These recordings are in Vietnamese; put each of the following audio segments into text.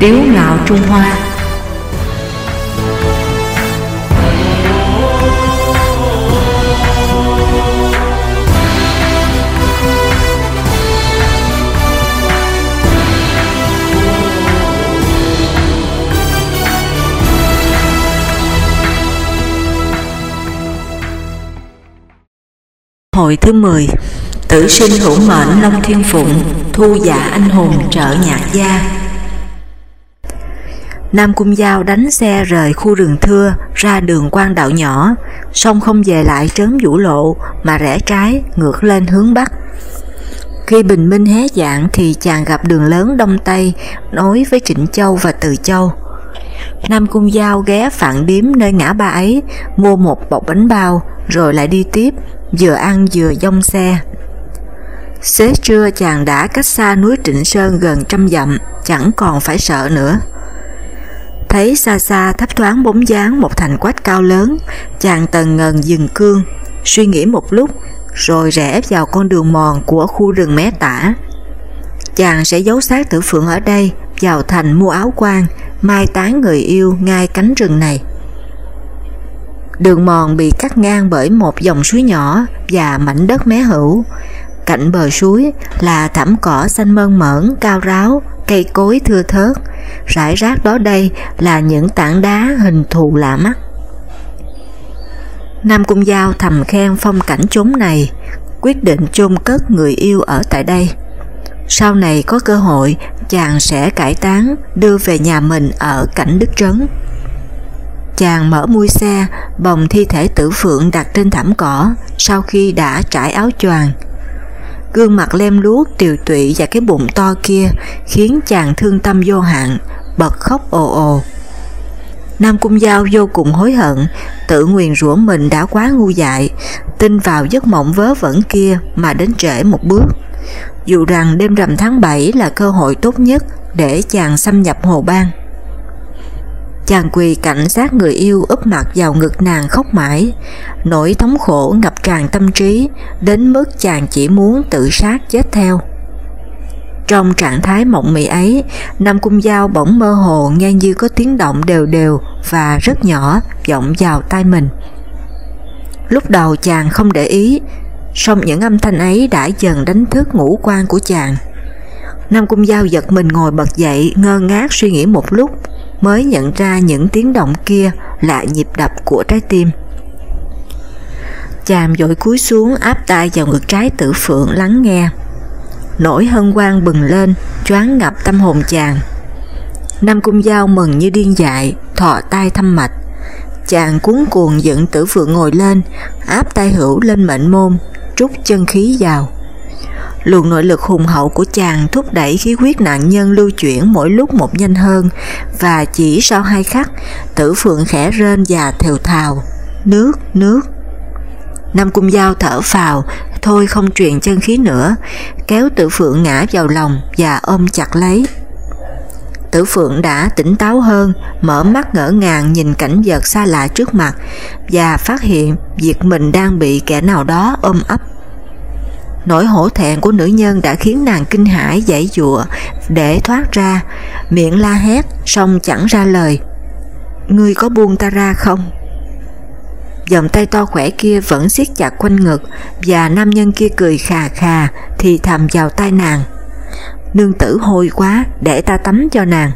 Tiếu ngạo Trung Hoa. Hồi thứ 10 Tử sinh hữu mệnh Long Thiên Phụng, Thu giả anh hùng trợ nhạc gia. Nam Cung Giao đánh xe rời khu rừng thưa ra đường quan đạo nhỏ, song không về lại trớm vũ lộ mà rẽ trái ngược lên hướng Bắc. Khi bình minh hé dạng thì chàng gặp đường lớn Đông Tây nối với Trịnh Châu và Từ Châu. Nam Cung Giao ghé phản điếm nơi ngã ba ấy, mua một bọc bánh bao rồi lại đi tiếp, vừa ăn vừa dông xe. Xế trưa chàng đã cách xa núi Trịnh Sơn gần trăm dặm, chẳng còn phải sợ nữa. Thấy xa xa thấp thoáng bóng dáng một thành quách cao lớn, chàng tần ngần dừng cương, suy nghĩ một lúc, rồi rẽ vào con đường mòn của khu rừng mé tả. Chàng sẽ giấu xác tử phượng ở đây, vào thành mua áo quan, mai tán người yêu ngay cánh rừng này. Đường mòn bị cắt ngang bởi một dòng suối nhỏ và mảnh đất mé hữu. Cạnh bờ suối là thảm cỏ xanh mơn mởn, cao ráo, cây cối thưa thớt, rải rác đó đây là những tảng đá hình thù lạ mắt. Nam Cung Giao thầm khen phong cảnh chốn này, quyết định chôn cất người yêu ở tại đây. Sau này có cơ hội, chàng sẽ cải tán đưa về nhà mình ở cảnh Đức Trấn. Chàng mở mui xe, bồng thi thể tử phượng đặt trên thảm cỏ sau khi đã trải áo choàng. Gương mặt lem luốc, tiều tụy và cái bụng to kia khiến chàng thương tâm vô hạn, bật khóc ồ ồ. Nam Cung Giao vô cùng hối hận, tự nguyền rủa mình đã quá ngu dại, tin vào giấc mộng vớ vẩn kia mà đến trễ một bước. Dù rằng đêm rằm tháng 7 là cơ hội tốt nhất để chàng xâm nhập hồ bang. Chàng quỳ cảnh sát người yêu úp mặt vào ngực nàng khóc mãi, nỗi thống khổ ngập tràn tâm trí đến mức chàng chỉ muốn tự sát chết theo. Trong trạng thái mộng mị ấy, Nam Cung Giao bỗng mơ hồ nghe như có tiếng động đều đều và rất nhỏ vọng vào tai mình. Lúc đầu chàng không để ý, song những âm thanh ấy đã dần đánh thức ngũ quan của chàng. Nam Cung Giao giật mình ngồi bật dậy ngơ ngác suy nghĩ một lúc mới nhận ra những tiếng động kia là nhịp đập của trái tim. Chàng dội cúi xuống áp tay vào ngực trái tử phượng lắng nghe. Nỗi hân hoan bừng lên, choáng ngập tâm hồn chàng. Nam Cung Giao mừng như điên dại, thọ tay thăm mạch. Chàng cuốn cuồng dựng tử phượng ngồi lên, áp tay hữu lên mệnh môn, trút chân khí vào. Luồng nội lực hùng hậu của chàng thúc đẩy khí huyết nạn nhân lưu chuyển mỗi lúc một nhanh hơn và chỉ sau hai khắc, tử phượng khẽ rên và thều thào, nước, nước. Nam Cung Giao thở phào, thôi không truyền chân khí nữa, kéo tử phượng ngã vào lòng và ôm chặt lấy. Tử Phượng đã tỉnh táo hơn, mở mắt ngỡ ngàng nhìn cảnh vật xa lạ trước mặt và phát hiện việc mình đang bị kẻ nào đó ôm ấp. Nỗi hổ thẹn của nữ nhân đã khiến nàng kinh hãi dãy dụa để thoát ra, miệng la hét xong chẳng ra lời. Ngươi có buông ta ra không? Dòng tay to khỏe kia vẫn siết chặt quanh ngực và nam nhân kia cười khà khà thì thầm vào tai nàng. Nương tử hôi quá để ta tắm cho nàng.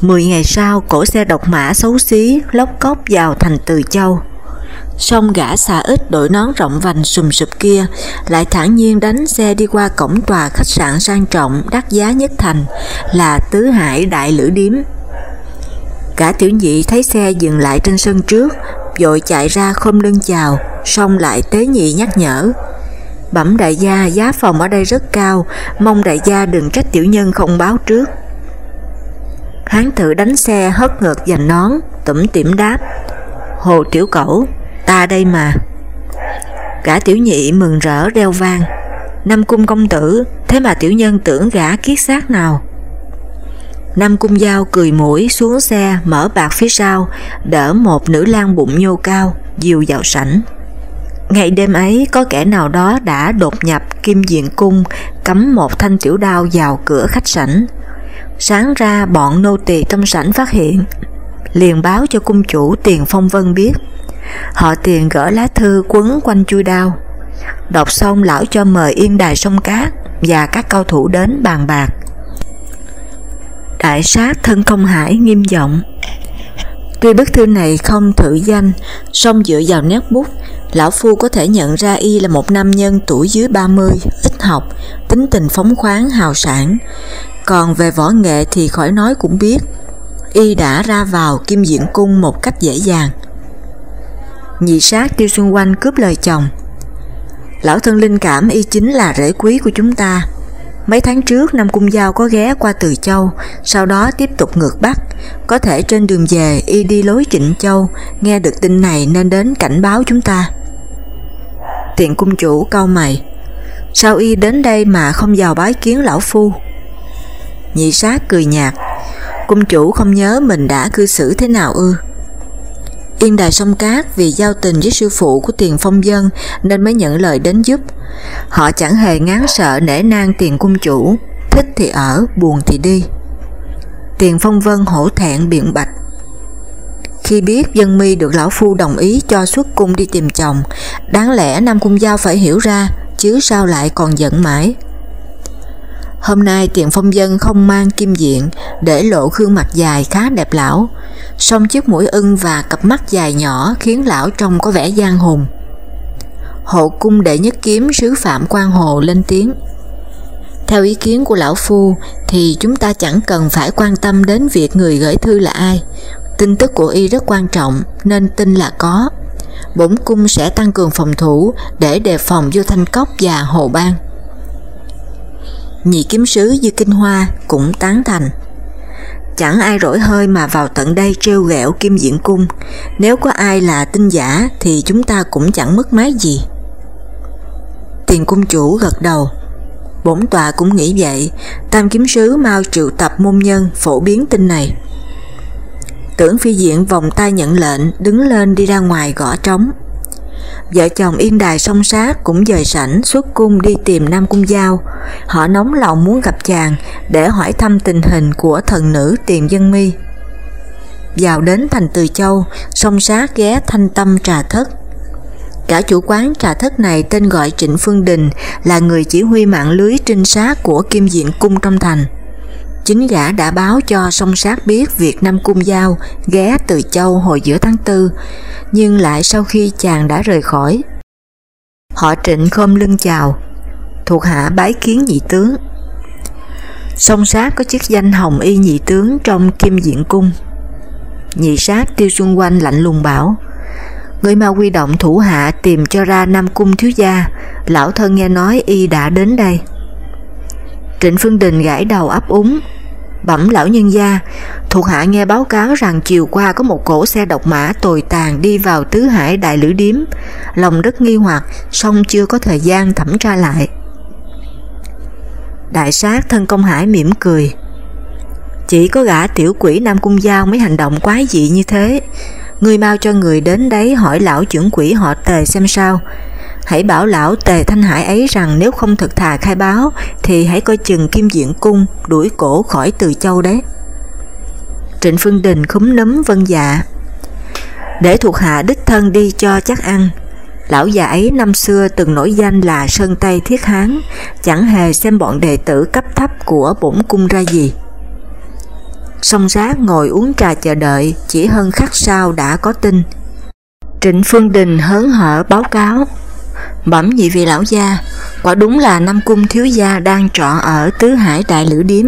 Mười ngày sau, cổ xe độc mã xấu xí lóc cốc vào thành Từ Châu. Xong gã xà ít đội nón rộng vành sùm sụp kia lại thản nhiên đánh xe đi qua cổng tòa khách sạn sang trọng đắt giá nhất thành là Tứ Hải Đại Lữ Điếm. Cả tiểu nhị thấy xe dừng lại trên sân trước, vội chạy ra không lưng chào, xong lại tế nhị nhắc nhở. Bẩm đại gia giá phòng ở đây rất cao, mong đại gia đừng trách tiểu nhân không báo trước. Hán thử đánh xe hất ngược dành nón, tủm tỉm đáp. Hồ tiểu cẩu, ta đây mà. Cả tiểu nhị mừng rỡ đeo vang. Năm cung công tử, thế mà tiểu nhân tưởng gã kiết xác nào. Nam Cung Giao cười mũi xuống xe mở bạc phía sau, đỡ một nữ lang bụng nhô cao, dìu vào sảnh. Ngày đêm ấy có kẻ nào đó đã đột nhập kim diện cung cắm một thanh tiểu đao vào cửa khách sảnh. Sáng ra bọn nô tỳ trong sảnh phát hiện, liền báo cho cung chủ Tiền Phong Vân biết. Họ tiền gỡ lá thư quấn quanh chui đao. Đọc xong lão cho mời yên đài sông cát và các cao thủ đến bàn bạc. Đại sát thân công hải nghiêm giọng Tuy bức thư này không thử danh, song dựa vào nét bút, Lão Phu có thể nhận ra y là một nam nhân tuổi dưới 30, ít học, tính tình phóng khoáng, hào sản. Còn về võ nghệ thì khỏi nói cũng biết, y đã ra vào kim diện cung một cách dễ dàng. Nhị sát tiêu xung quanh cướp lời chồng. Lão thân linh cảm y chính là rễ quý của chúng ta. Mấy tháng trước Nam Cung Giao có ghé qua Từ Châu, sau đó tiếp tục ngược Bắc. Có thể trên đường về y đi lối Trịnh Châu, nghe được tin này nên đến cảnh báo chúng ta. Tiện cung chủ cau mày, sao y đến đây mà không vào bái kiến lão phu? Nhị sát cười nhạt, cung chủ không nhớ mình đã cư xử thế nào ư? Yên Đài Sông Cát vì giao tình với sư phụ của tiền phong dân nên mới nhận lời đến giúp. Họ chẳng hề ngán sợ nể nang tiền cung chủ, thích thì ở, buồn thì đi. Tiền phong vân hổ thẹn biện bạch. Khi biết dân mi được lão phu đồng ý cho xuất cung đi tìm chồng, đáng lẽ Nam Cung Giao phải hiểu ra, chứ sao lại còn giận mãi. Hôm nay tiền phong dân không mang kim diện, để lộ gương mặt dài khá đẹp lão, song chiếc mũi ưng và cặp mắt dài nhỏ khiến lão trông có vẻ gian hùng. Hộ cung đệ nhất kiếm sứ phạm quan hồ lên tiếng. Theo ý kiến của lão phu thì chúng ta chẳng cần phải quan tâm đến việc người gửi thư là ai. Tin tức của y rất quan trọng nên tin là có. Bổn cung sẽ tăng cường phòng thủ để đề phòng vô thanh cốc và hồ bang. Nhị kiếm sứ Dư Kinh Hoa cũng tán thành. Chẳng ai rỗi hơi mà vào tận đây trêu ghẹo kim diện cung, nếu có ai là tin giả thì chúng ta cũng chẳng mất mát gì. Tiền cung chủ gật đầu, bổn tọa cũng nghĩ vậy, tam kiếm sứ mau triệu tập môn nhân phổ biến tin này. Tưởng phi diện vòng tay nhận lệnh đứng lên đi ra ngoài gõ trống. Vợ chồng yên đài song sát cũng dời sảnh xuất cung đi tìm Nam Cung Giao. Họ nóng lòng muốn gặp chàng để hỏi thăm tình hình của thần nữ tiền dân mi. Vào đến thành Từ Châu, song sát ghé thanh tâm trà thất. Cả chủ quán trà thất này tên gọi Trịnh Phương Đình là người chỉ huy mạng lưới trinh sát của Kim Diện Cung trong thành. Chính gã đã báo cho song sát biết việc Nam Cung Giao ghé từ Châu hồi giữa tháng 4, nhưng lại sau khi chàng đã rời khỏi. Họ trịnh khom lưng chào, thuộc hạ bái kiến nhị tướng. Song sát có chức danh hồng y nhị tướng trong kim diện cung. Nhị sát tiêu xuân quanh lạnh lùng bảo, người mau quy động thủ hạ tìm cho ra Nam Cung thiếu gia, lão thân nghe nói y đã đến đây. Trịnh Phương Đình gãi đầu ấp úng, Bẩm lão nhân gia, thuộc hạ nghe báo cáo rằng chiều qua có một cổ xe độc mã tồi tàn đi vào tứ hải đại lữ điếm, lòng rất nghi hoặc, song chưa có thời gian thẩm tra lại. Đại sát thân công hải mỉm cười. Chỉ có gã tiểu quỷ Nam Cung Giao mới hành động quái dị như thế. Người mau cho người đến đấy hỏi lão trưởng quỷ họ tề xem sao, Hãy bảo lão Tề Thanh Hải ấy rằng nếu không thật thà khai báo thì hãy coi chừng Kim Diện Cung đuổi cổ khỏi Từ Châu đấy. Trịnh Phương Đình khúm núm vân dạ. Để thuộc hạ đích thân đi cho chắc ăn. Lão già ấy năm xưa từng nổi danh là Sơn Tây Thiết Hán, chẳng hề xem bọn đệ tử cấp thấp của bổn cung ra gì. Song Giác ngồi uống trà chờ đợi, chỉ hơn khắc sau đã có tin. Trịnh Phương Đình hớn hở báo cáo. Bẩm nhị vị lão gia, quả đúng là Nam Cung thiếu gia đang trọ ở Tứ Hải Đại Lữ Điếm.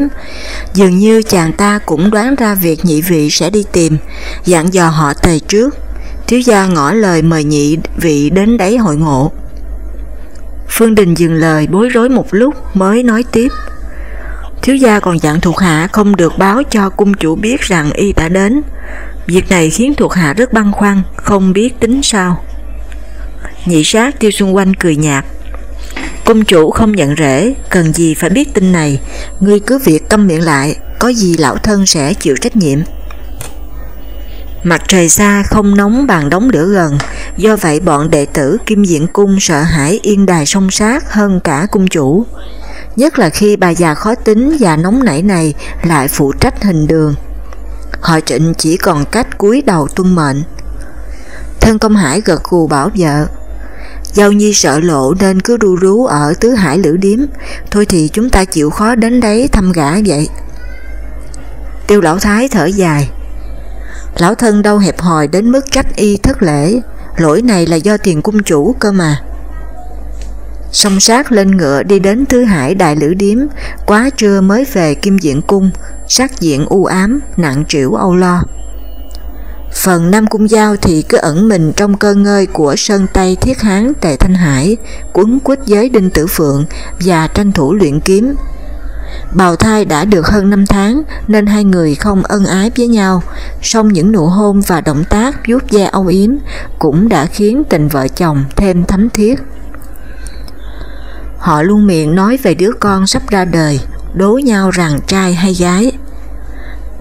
Dường như chàng ta cũng đoán ra việc nhị vị sẽ đi tìm, dặn dò họ tề trước. Thiếu gia ngỏ lời mời nhị vị đến đấy hội ngộ. Phương Đình dừng lời bối rối một lúc mới nói tiếp. Thiếu gia còn dặn thuộc hạ không được báo cho cung chủ biết rằng y đã đến. Việc này khiến thuộc hạ rất băn khoăn, không biết tính sao. Nhị sát tiêu xuân quanh cười nhạt. Công chủ không nhận rễ, cần gì phải biết tin này, ngươi cứ việc câm miệng lại, có gì lão thân sẽ chịu trách nhiệm. Mặt trời xa không nóng bằng đống lửa gần, do vậy bọn đệ tử Kim Diện Cung sợ hãi yên đài song sát hơn cả cung chủ. nhất là khi bà già khó tính và nóng nảy này lại phụ trách hình đường. Họ trịnh chỉ còn cách cúi đầu tuân mệnh. Thân công hải gật gù bảo vợ, Giao Nhi sợ lộ nên cứ ru rú ở tứ hải lữ điếm, thôi thì chúng ta chịu khó đến đấy thăm gã vậy. Tiêu lão thái thở dài, lão thân đâu hẹp hòi đến mức cách y thất lễ, lỗi này là do tiền cung chủ cơ mà. Song sát lên ngựa đi đến Tứ Hải Đại Lữ Điếm, quá trưa mới về Kim Diện Cung, sắc diện u ám, nặng trĩu âu lo. Phần Nam Cung Giao thì cứ ẩn mình trong cơ ngơi của Sơn Tây Thiết Hán Tề Thanh Hải, quấn quýt giới Đinh Tử Phượng và tranh thủ luyện kiếm. Bào thai đã được hơn 5 tháng nên hai người không ân ái với nhau, song những nụ hôn và động tác vuốt ve âu yếm cũng đã khiến tình vợ chồng thêm thấm thiết. Họ luôn miệng nói về đứa con sắp ra đời, đố nhau rằng trai hay gái.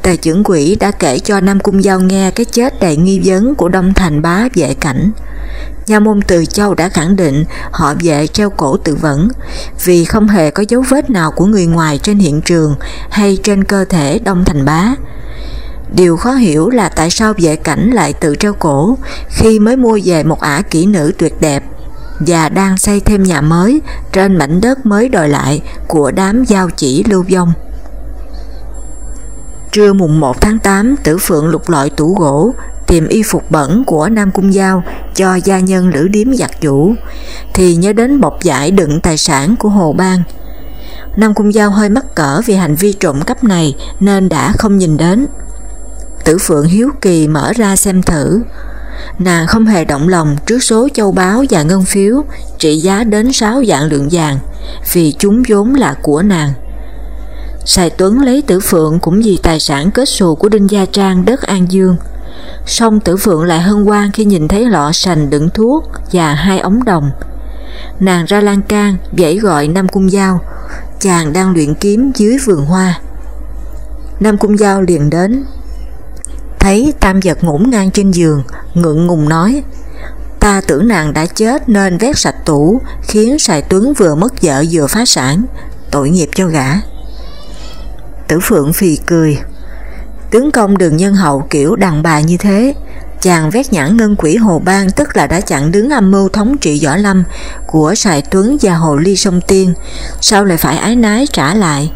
Tề trưởng quỷ đã kể cho Nam Cung Giao nghe cái chết đầy nghi vấn của Đông Thành bá vệ cảnh. Nha môn Từ Châu đã khẳng định họ vệ treo cổ tự vẫn, vì không hề có dấu vết nào của người ngoài trên hiện trường hay trên cơ thể Đông Thành bá. Điều khó hiểu là tại sao vệ cảnh lại tự treo cổ khi mới mua về một ả kỹ nữ tuyệt đẹp và đang xây thêm nhà mới trên mảnh đất mới đòi lại của đám giao chỉ lưu vong. Trưa mùng 1 tháng 8, Tử Phượng lục lọi tủ gỗ, tìm y phục bẩn của Nam Cung Giao cho gia nhân lữ điếm giặt chủ, thì nhớ đến bọc giải đựng tài sản của Hồ Bang. Nam Cung Giao hơi mắc cỡ vì hành vi trộm cắp này nên đã không nhìn đến. Tử Phượng hiếu kỳ mở ra xem thử. Nàng không hề động lòng trước số châu báu và ngân phiếu trị giá đến 6 dạng lượng vàng vì chúng vốn là của nàng. Sài Tuấn lấy Tử Phượng cũng vì tài sản kết xù của Đinh Gia Trang đất An Dương. Song Tử Phượng lại hân hoan khi nhìn thấy lọ sành đựng thuốc và hai ống đồng. Nàng ra lan can, dãy gọi Nam Cung Giao, chàng đang luyện kiếm dưới vườn hoa. Nam Cung Giao liền đến. Thấy tam vật ngổn ngang trên giường, ngượng ngùng nói, ta tưởng nàng đã chết nên vét sạch tủ, khiến Sài Tuấn vừa mất vợ vừa phá sản, tội nghiệp cho gã. Tử Phượng phì cười. Tướng công đường nhân hậu kiểu đàn bà như thế, chàng vét nhãn ngân quỷ Hồ Bang tức là đã chặn đứng âm mưu thống trị Võ Lâm của Sài Tuấn và Hồ Ly Sông Tiên, sao lại phải ái nái trả lại?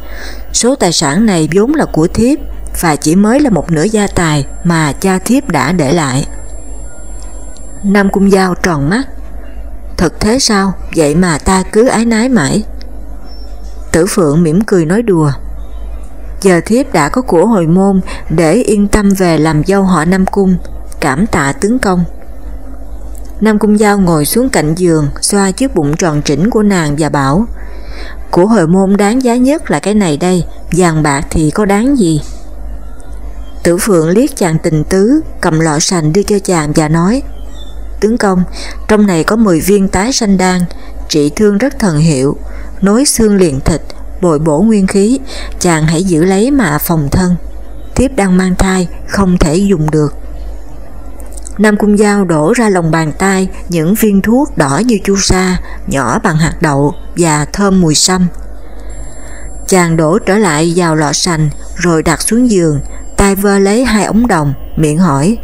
Số tài sản này vốn là của thiếp và chỉ mới là một nửa gia tài mà cha thiếp đã để lại. Nam Cung Giao tròn mắt. Thật thế sao? Vậy mà ta cứ ái nái mãi. Tử Phượng mỉm cười nói đùa giờ thiếp đã có của hồi môn để yên tâm về làm dâu họ Nam Cung, cảm tạ tướng công. Nam Cung Giao ngồi xuống cạnh giường, xoa chiếc bụng tròn trĩnh của nàng và bảo Của hồi môn đáng giá nhất là cái này đây, vàng bạc thì có đáng gì? Tử Phượng liếc chàng tình tứ, cầm lọ sành đưa cho chàng và nói Tướng công, trong này có 10 viên tái sanh đan, trị thương rất thần hiệu, nối xương liền thịt, bồi bổ nguyên khí, chàng hãy giữ lấy mà phòng thân. Tiếp đang mang thai, không thể dùng được. Nam Cung Giao đổ ra lòng bàn tay những viên thuốc đỏ như chu sa, nhỏ bằng hạt đậu và thơm mùi sâm. Chàng đổ trở lại vào lọ sành rồi đặt xuống giường, tay vơ lấy hai ống đồng, miệng hỏi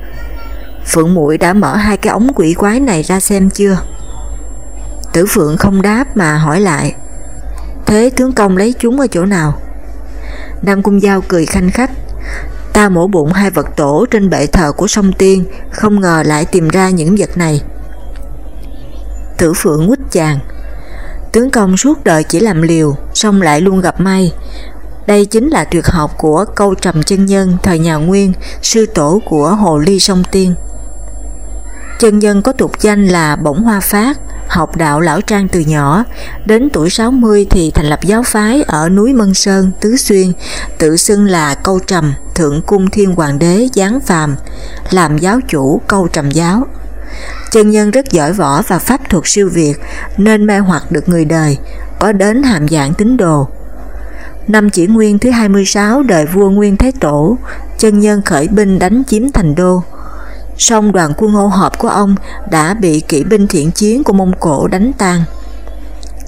Phượng muội đã mở hai cái ống quỷ quái này ra xem chưa? Tử Phượng không đáp mà hỏi lại Thế tướng công lấy chúng ở chỗ nào? Nam Cung Giao cười khanh khách. Ta mổ bụng hai vật tổ trên bệ thờ của sông Tiên, Không ngờ lại tìm ra những vật này. Tử Phượng quýt chàng. Tướng công suốt đời chỉ làm liều, Xong lại luôn gặp may. Đây chính là tuyệt học của câu trầm chân nhân, Thời nhà Nguyên, Sư tổ của Hồ Ly Sông Tiên. Chân nhân có tục danh là Bổng Hoa Phát học đạo lão trang từ nhỏ, đến tuổi 60 thì thành lập giáo phái ở núi Mân Sơn, Tứ Xuyên, tự xưng là câu trầm, thượng cung thiên hoàng đế giáng phàm, làm giáo chủ câu trầm giáo. Chân nhân rất giỏi võ và pháp thuật siêu việt nên mê hoặc được người đời, có đến hàm dạng tín đồ. Năm chỉ nguyên thứ 26 đời vua Nguyên Thái Tổ, chân nhân khởi binh đánh chiếm thành đô, song đoàn quân hô hợp của ông đã bị kỵ binh thiện chiến của Mông Cổ đánh tan.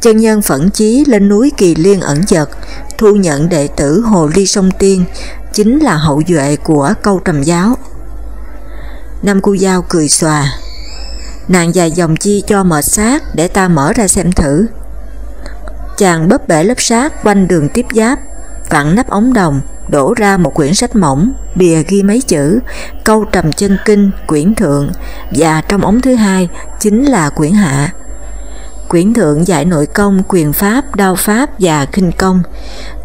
chân nhân phẫn chí lên núi Kỳ Liên ẩn giật, thu nhận đệ tử Hồ Ly Sông Tiên, chính là hậu duệ của câu trầm giáo. Nam Cu Giao cười xòa, nàng dài dòng chi cho mệt xác để ta mở ra xem thử. Chàng bóp bể lớp xác quanh đường tiếp giáp, vặn nắp ống đồng, đổ ra một quyển sách mỏng, bìa ghi mấy chữ, câu trầm chân kinh, quyển thượng, và trong ống thứ hai chính là quyển hạ. Quyển thượng dạy nội công, quyền pháp, đao pháp và kinh công.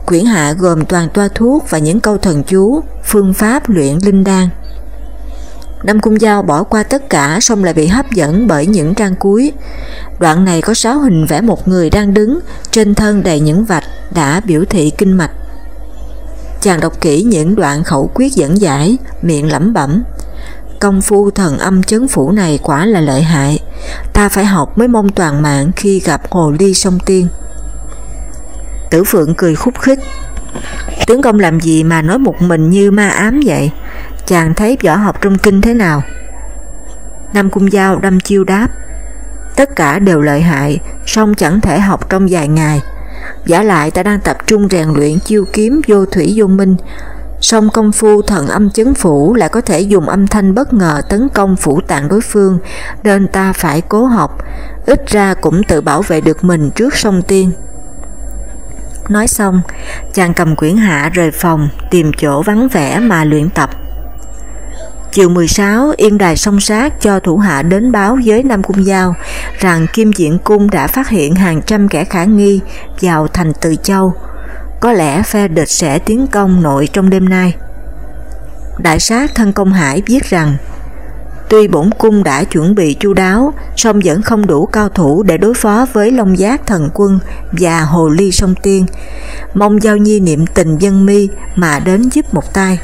Quyển hạ gồm toàn toa thuốc và những câu thần chú, phương pháp luyện linh đan. Nam Cung Giao bỏ qua tất cả xong lại bị hấp dẫn bởi những trang cuối. Đoạn này có sáu hình vẽ một người đang đứng, trên thân đầy những vạch đã biểu thị kinh mạch. Chàng đọc kỹ những đoạn khẩu quyết dẫn giải, miệng lẩm bẩm. Công phu thần âm chấn phủ này quả là lợi hại, ta phải học mới mong toàn mạng khi gặp hồ ly sông tiên. Tử Phượng cười khúc khích. Tướng công làm gì mà nói một mình như ma ám vậy? Chàng thấy võ học trong kinh thế nào? Nam Cung Giao đâm chiêu đáp. Tất cả đều lợi hại, song chẳng thể học trong vài ngày. Giả lại ta đang tập trung rèn luyện chiêu kiếm vô thủy vô minh, song công phu thần âm chấn phủ lại có thể dùng âm thanh bất ngờ tấn công phủ tạng đối phương, nên ta phải cố học, ít ra cũng tự bảo vệ được mình trước sông tiên. Nói xong, chàng cầm quyển hạ rời phòng, tìm chỗ vắng vẻ mà luyện tập. Chiều 16, Yên Đài song sát cho thủ hạ đến báo với Nam Cung Giao rằng Kim Diện Cung đã phát hiện hàng trăm kẻ khả nghi vào thành Từ Châu. Có lẽ phe địch sẽ tiến công nội trong đêm nay. Đại sát thân công hải viết rằng Tuy bổn cung đã chuẩn bị chu đáo, song vẫn không đủ cao thủ để đối phó với Long Giác Thần Quân và Hồ Ly Sông Tiên. Mong Giao Nhi niệm tình dân mi mà đến giúp một tay.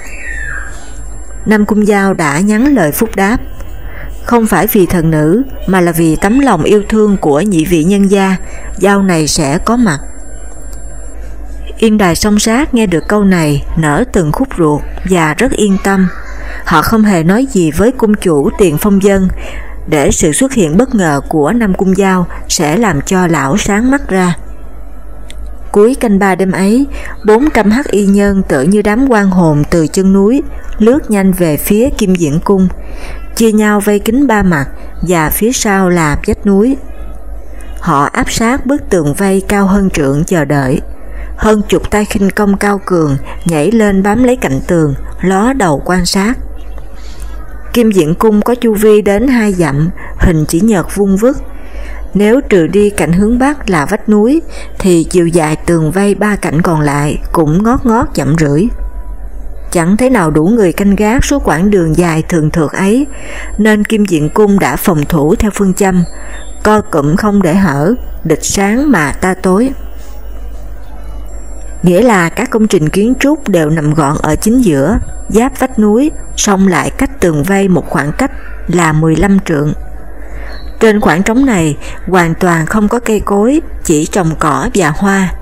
Nam Cung Giao đã nhắn lời phúc đáp. Không phải vì thần nữ mà là vì tấm lòng yêu thương của nhị vị nhân gia, Giao này sẽ có mặt. Yên đài song sát nghe được câu này nở từng khúc ruột và rất yên tâm. Họ không hề nói gì với cung chủ tiền phong dân để sự xuất hiện bất ngờ của Nam Cung Giao sẽ làm cho lão sáng mắt ra. Cuối canh ba đêm ấy, 400 hắc y nhân tự như đám quan hồn từ chân núi, lướt nhanh về phía Kim Diễn Cung, chia nhau vây kính ba mặt và phía sau là vách núi. Họ áp sát bức tường vây cao hơn trượng chờ đợi. Hơn chục tay khinh công cao cường nhảy lên bám lấy cạnh tường, ló đầu quan sát. Kim Diễn Cung có chu vi đến hai dặm, hình chỉ nhật vung vức, nếu trừ đi cạnh hướng Bắc là vách núi, thì chiều dài tường vây ba cạnh còn lại cũng ngót ngót chậm rưỡi. Chẳng thế nào đủ người canh gác suốt quãng đường dài thường thượt ấy, nên Kim Diện Cung đã phòng thủ theo phương châm, co cụm không để hở, địch sáng mà ta tối. Nghĩa là các công trình kiến trúc đều nằm gọn ở chính giữa, giáp vách núi, song lại cách tường vây một khoảng cách là 15 trượng. Trên khoảng trống này hoàn toàn không có cây cối, chỉ trồng cỏ và hoa.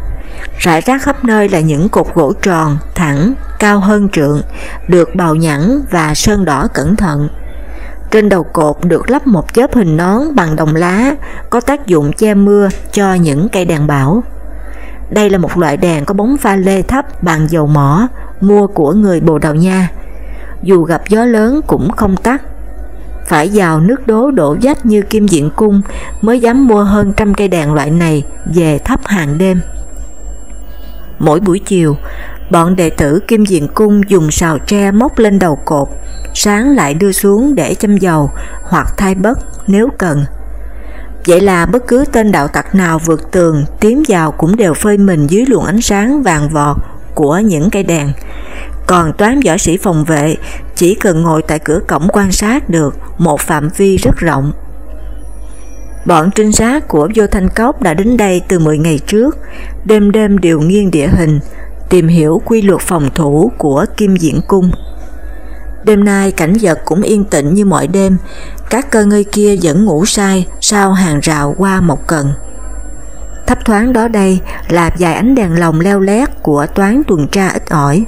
Rải rác khắp nơi là những cột gỗ tròn, thẳng, cao hơn trượng, được bào nhẵn và sơn đỏ cẩn thận. Trên đầu cột được lắp một chớp hình nón bằng đồng lá, có tác dụng che mưa cho những cây đèn bảo. Đây là một loại đèn có bóng pha lê thấp bằng dầu mỏ, mua của người Bồ Đào Nha. Dù gặp gió lớn cũng không tắt, phải vào nước đố đổ dách như kim diện cung mới dám mua hơn trăm cây đèn loại này về thắp hàng đêm. Mỗi buổi chiều, bọn đệ tử kim diện cung dùng sào tre móc lên đầu cột, sáng lại đưa xuống để châm dầu hoặc thay bất nếu cần. Vậy là bất cứ tên đạo tặc nào vượt tường tiến vào cũng đều phơi mình dưới luồng ánh sáng vàng vọt của những cây đèn, còn toán võ sĩ phòng vệ chỉ cần ngồi tại cửa cổng quan sát được một phạm vi rất rộng. Bọn trinh sát của Vô Thanh Cốc đã đến đây từ 10 ngày trước, đêm đêm điều nghiên địa hình, tìm hiểu quy luật phòng thủ của Kim Diễn Cung. Đêm nay cảnh vật cũng yên tĩnh như mọi đêm, các cơ ngơi kia vẫn ngủ say sau hàng rào qua một cần. Thấp thoáng đó đây là vài ánh đèn lồng leo lét của toán tuần tra ít ỏi.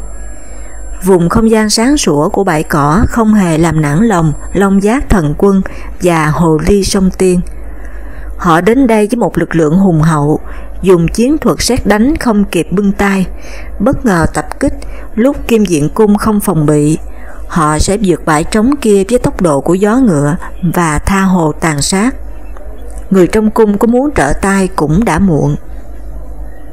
Vùng không gian sáng sủa của bãi cỏ không hề làm nản lòng Long Giác Thần Quân và Hồ Ly Sông Tiên. Họ đến đây với một lực lượng hùng hậu, dùng chiến thuật xét đánh không kịp bưng tay, bất ngờ tập kích lúc kim diện cung không phòng bị. Họ sẽ vượt bãi trống kia với tốc độ của gió ngựa và tha hồ tàn sát. Người trong cung có muốn trợ tay cũng đã muộn.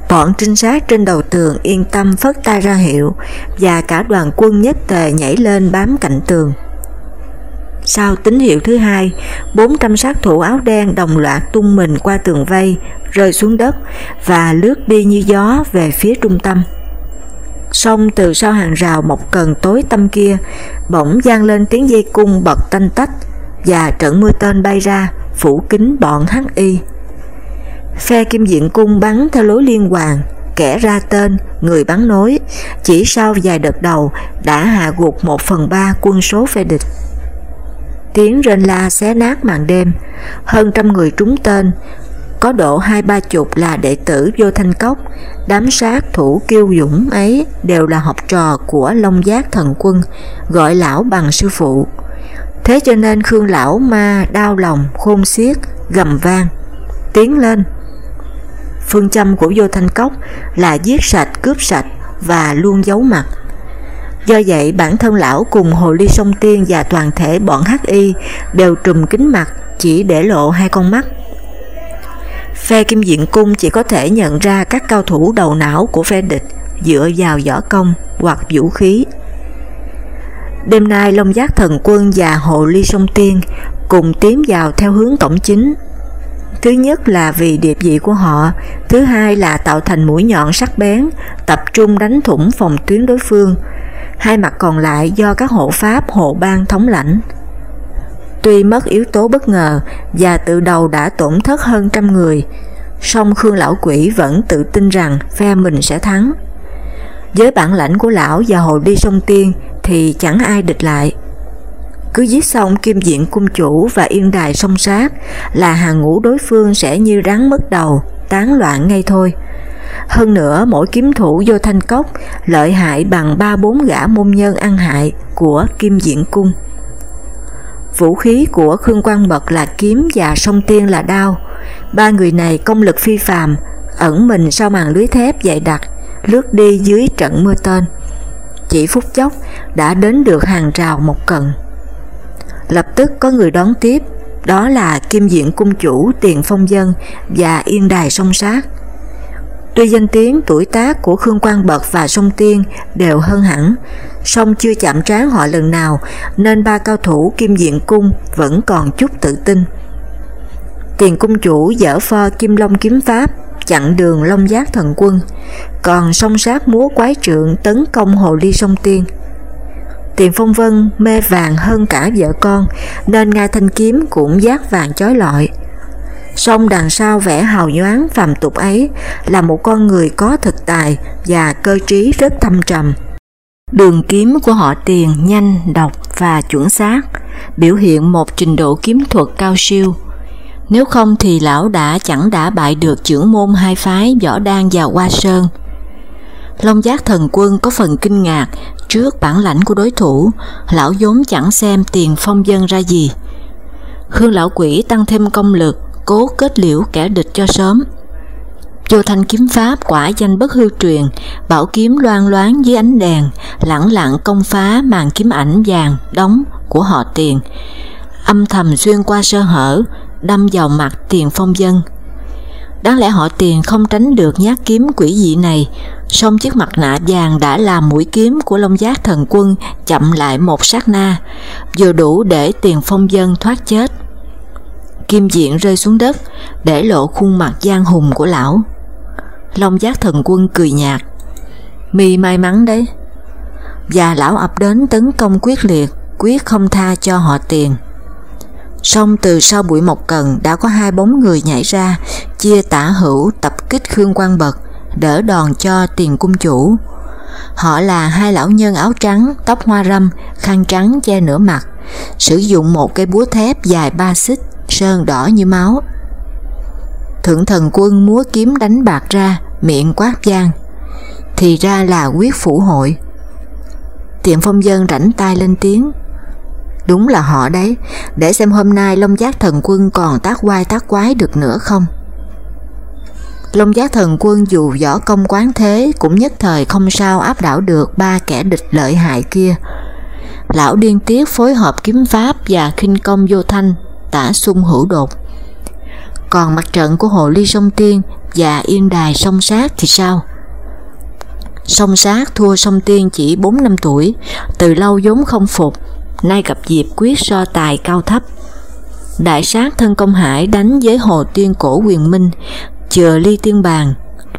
Bọn trinh sát trên đầu tường yên tâm phất tay ra hiệu và cả đoàn quân nhất tề nhảy lên bám cạnh tường. Sau tín hiệu thứ hai, 400 sát thủ áo đen đồng loạt tung mình qua tường vây, rơi xuống đất và lướt đi như gió về phía trung tâm. Xong từ sau hàng rào một cần tối tâm kia, bỗng gian lên tiếng dây cung bật tanh tách và trận mưa tên bay ra, phủ kín bọn hắc y Phe kim diện cung bắn theo lối liên hoàn, kẻ ra tên, người bắn nối, chỉ sau vài đợt đầu đã hạ gục một phần ba quân số phe địch. Tiếng rên la xé nát màn đêm, hơn trăm người trúng tên, có độ hai ba chục là đệ tử vô thanh cốc, đám sát thủ kiêu dũng ấy đều là học trò của Long Giác Thần Quân, gọi lão bằng sư phụ. Thế cho nên Khương Lão ma đau lòng, khôn xiết, gầm vang, tiến lên. Phương châm của vô thanh cốc là giết sạch, cướp sạch và luôn giấu mặt. Do vậy bản thân lão cùng Hồ Ly Sông Tiên và toàn thể bọn HI đều trùm kính mặt chỉ để lộ hai con mắt. Phe Kim Diện Cung chỉ có thể nhận ra các cao thủ đầu não của phe địch dựa vào võ công hoặc vũ khí. Đêm nay Long Giác Thần Quân và Hồ Ly Sông Tiên cùng tiến vào theo hướng cổng chính. Thứ nhất là vì điệp vị của họ, thứ hai là tạo thành mũi nhọn sắc bén, tập trung đánh thủng phòng tuyến đối phương, hai mặt còn lại do các hộ pháp hộ bang thống lãnh. Tuy mất yếu tố bất ngờ và từ đầu đã tổn thất hơn trăm người, song Khương Lão Quỷ vẫn tự tin rằng phe mình sẽ thắng. Với bản lãnh của lão và hồ đi sông tiên thì chẳng ai địch lại. Cứ giết xong kim diện cung chủ và yên đài song sát là hàng ngũ đối phương sẽ như rắn mất đầu, tán loạn ngay thôi. Hơn nữa mỗi kiếm thủ vô thanh cốc lợi hại bằng ba bốn gã môn nhân ăn hại của kim diện cung. Vũ khí của Khương Quang Bật là kiếm và song tiên là đao. Ba người này công lực phi phàm, ẩn mình sau màn lưới thép dày đặc, lướt đi dưới trận mưa tên. Chỉ phút chốc đã đến được hàng rào một cận. Lập tức có người đón tiếp, đó là Kim Diện Cung Chủ Tiền Phong Dân và Yên Đài Sông Sát. Tuy danh tiếng tuổi tác của Khương Quang Bật và Sông Tiên đều hơn hẳn, song chưa chạm trán họ lần nào nên ba cao thủ Kim Diện Cung vẫn còn chút tự tin. Tiền cung chủ dở pho Kim Long kiếm pháp chặn đường Long Giác thần quân, còn song sát múa quái trượng tấn công hồ ly sông Tiên. Tiền Phong Vân mê vàng hơn cả vợ con nên ngay thanh kiếm cũng giác vàng chói lọi. Song đằng sau vẻ hào nhoáng phàm tục ấy là một con người có thực tài và cơ trí rất thâm trầm. Đường kiếm của họ tiền nhanh, độc và chuẩn xác, biểu hiện một trình độ kiếm thuật cao siêu. Nếu không thì lão đã chẳng đã bại được trưởng môn hai phái Võ Đan và Hoa Sơn. Long Giác Thần Quân có phần kinh ngạc trước bản lãnh của đối thủ, lão vốn chẳng xem tiền phong dân ra gì. Hương lão quỷ tăng thêm công lực, cố kết liễu kẻ địch cho sớm. Vô thanh kiếm pháp quả danh bất hư truyền, bảo kiếm loan loáng dưới ánh đèn, lẳng lặng công phá màn kiếm ảnh vàng, đóng của họ tiền, âm thầm xuyên qua sơ hở, đâm vào mặt tiền phong dân. Đáng lẽ họ tiền không tránh được nhát kiếm quỷ dị này, song chiếc mặt nạ vàng đã làm mũi kiếm của Long Giác thần quân chậm lại một sát na, vừa đủ để tiền phong dân thoát chết. Kim diện rơi xuống đất, để lộ khuôn mặt gian hùng của lão. Long Giác thần quân cười nhạt, mi may mắn đấy. Và lão ập đến tấn công quyết liệt, quyết không tha cho họ tiền. Xong từ sau buổi mộc cần đã có hai bóng người nhảy ra, chia tả hữu tập kích Khương Quang Bật, đỡ đòn cho tiền cung chủ. Họ là hai lão nhân áo trắng, tóc hoa râm, khăn trắng che nửa mặt, sử dụng một cây búa thép dài ba xích, sơn đỏ như máu. Thượng thần quân múa kiếm đánh bạc ra, miệng quát gian. Thì ra là quyết phủ hội. Tiệm phong dân rảnh tay lên tiếng. Đúng là họ đấy, để xem hôm nay Long Giác Thần Quân còn tác quai tác quái được nữa không. Long Giác Thần Quân dù võ công quán thế cũng nhất thời không sao áp đảo được ba kẻ địch lợi hại kia. Lão điên tiết phối hợp kiếm pháp và khinh công vô thanh, tả xung hữu đột. Còn mặt trận của Hồ Ly Sông Tiên và Yên Đài Sông Sát thì sao? Sông Sát thua Sông Tiên chỉ 4 năm tuổi, từ lâu vốn không phục, nay gặp dịp quyết so tài cao thấp. Đại sát thân công hải đánh với Hồ Tiên cổ quyền minh, chừa ly tiên bàn,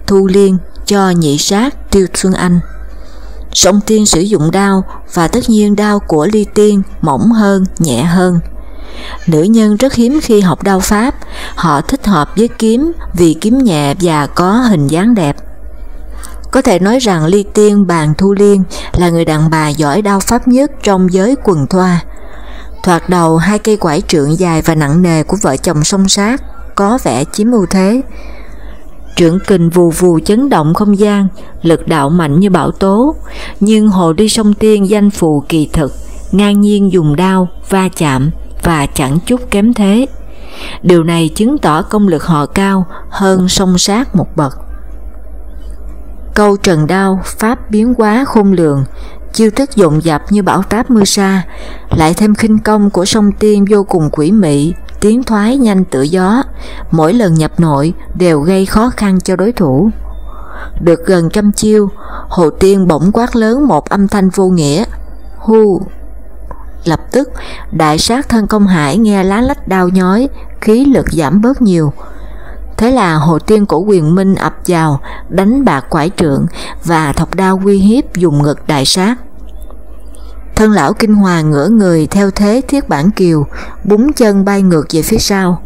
thu liên cho nhị sát tiêu xuân anh. Sông Tiên sử dụng đao và tất nhiên đao của ly tiên mỏng hơn, nhẹ hơn. Nữ nhân rất hiếm khi học đao pháp, họ thích hợp với kiếm vì kiếm nhẹ và có hình dáng đẹp. Có thể nói rằng Ly Tiên Bàn Thu Liên là người đàn bà giỏi đao pháp nhất trong giới quần thoa. Thoạt đầu hai cây quải trượng dài và nặng nề của vợ chồng song sát có vẻ chiếm ưu thế. trưởng kình vù vù chấn động không gian, lực đạo mạnh như bão tố, nhưng hồ đi sông tiên danh phù kỳ thực, ngang nhiên dùng đao, va chạm và chẳng chút kém thế. Điều này chứng tỏ công lực họ cao hơn song sát một bậc. Câu trần đao, pháp biến quá khôn lường, chiêu thức dồn dập như bão táp mưa sa, lại thêm khinh công của sông tiên vô cùng quỷ mị, tiến thoái nhanh tự gió, mỗi lần nhập nội đều gây khó khăn cho đối thủ. Được gần trăm chiêu, Hồ Tiên bỗng quát lớn một âm thanh vô nghĩa, hu. Lập tức, đại sát thân công hải nghe lá lách đau nhói, khí lực giảm bớt nhiều, Thế là Hồ Tiên cổ quyền minh ập vào, đánh bạc quải trượng và thọc đao uy hiếp dùng ngực đại sát. Thân lão kinh hoàng ngửa người theo thế thiết bản kiều, búng chân bay ngược về phía sau.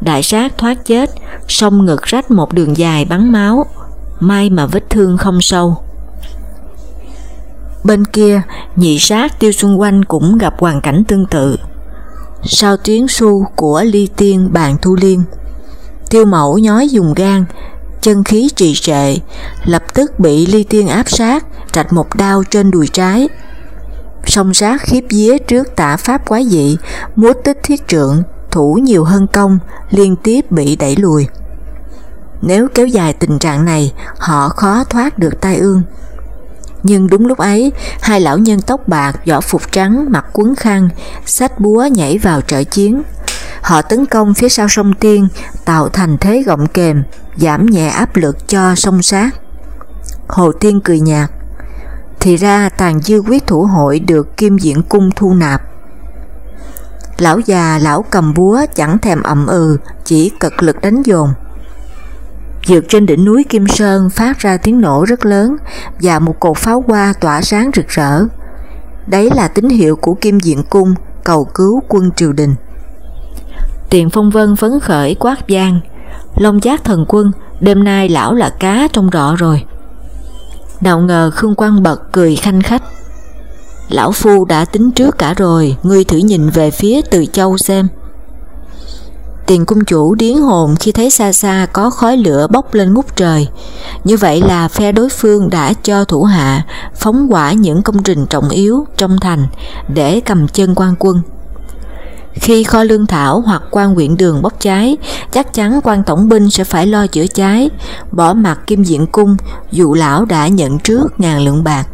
Đại sát thoát chết, song ngực rách một đường dài bắn máu, may mà vết thương không sâu. Bên kia, nhị sát tiêu xung quanh cũng gặp hoàn cảnh tương tự. Sau tuyến su của ly tiên bàn thu liên, Tiêu mẫu nhói dùng gan, chân khí trì trệ, lập tức bị ly tiên áp sát, trạch một đao trên đùi trái. Song sát khiếp vía trước tả pháp quái dị, múa tích thiết trượng, thủ nhiều hơn công, liên tiếp bị đẩy lùi. Nếu kéo dài tình trạng này, họ khó thoát được tai ương. Nhưng đúng lúc ấy, hai lão nhân tóc bạc, vỏ phục trắng, mặt quấn khăn, sách búa nhảy vào trợ chiến. Họ tấn công phía sau sông Tiên, tạo thành thế gọng kềm, giảm nhẹ áp lực cho sông sát. Hồ Tiên cười nhạt, thì ra tàn dư quyết thủ hội được kim diễn cung thu nạp. Lão già lão cầm búa chẳng thèm ậm ừ, chỉ cực lực đánh dồn. Dược trên đỉnh núi Kim Sơn phát ra tiếng nổ rất lớn và một cột pháo hoa tỏa sáng rực rỡ. Đấy là tín hiệu của Kim Diện Cung cầu cứu quân triều đình. Tiền Phong Vân phấn khởi quát gian, Long giác thần quân, đêm nay lão là cá trong rọ rồi. Nào ngờ Khương Quang bật cười khanh khách. Lão Phu đã tính trước cả rồi, ngươi thử nhìn về phía Từ Châu xem. Tiền cung chủ điến hồn khi thấy xa xa có khói lửa bốc lên ngút trời. Như vậy là phe đối phương đã cho thủ hạ phóng quả những công trình trọng yếu trong thành để cầm chân quan quân. Khi kho lương thảo hoặc quan huyện đường bốc cháy, chắc chắn quan tổng binh sẽ phải lo chữa cháy, bỏ mặt kim diện cung dù lão đã nhận trước ngàn lượng bạc.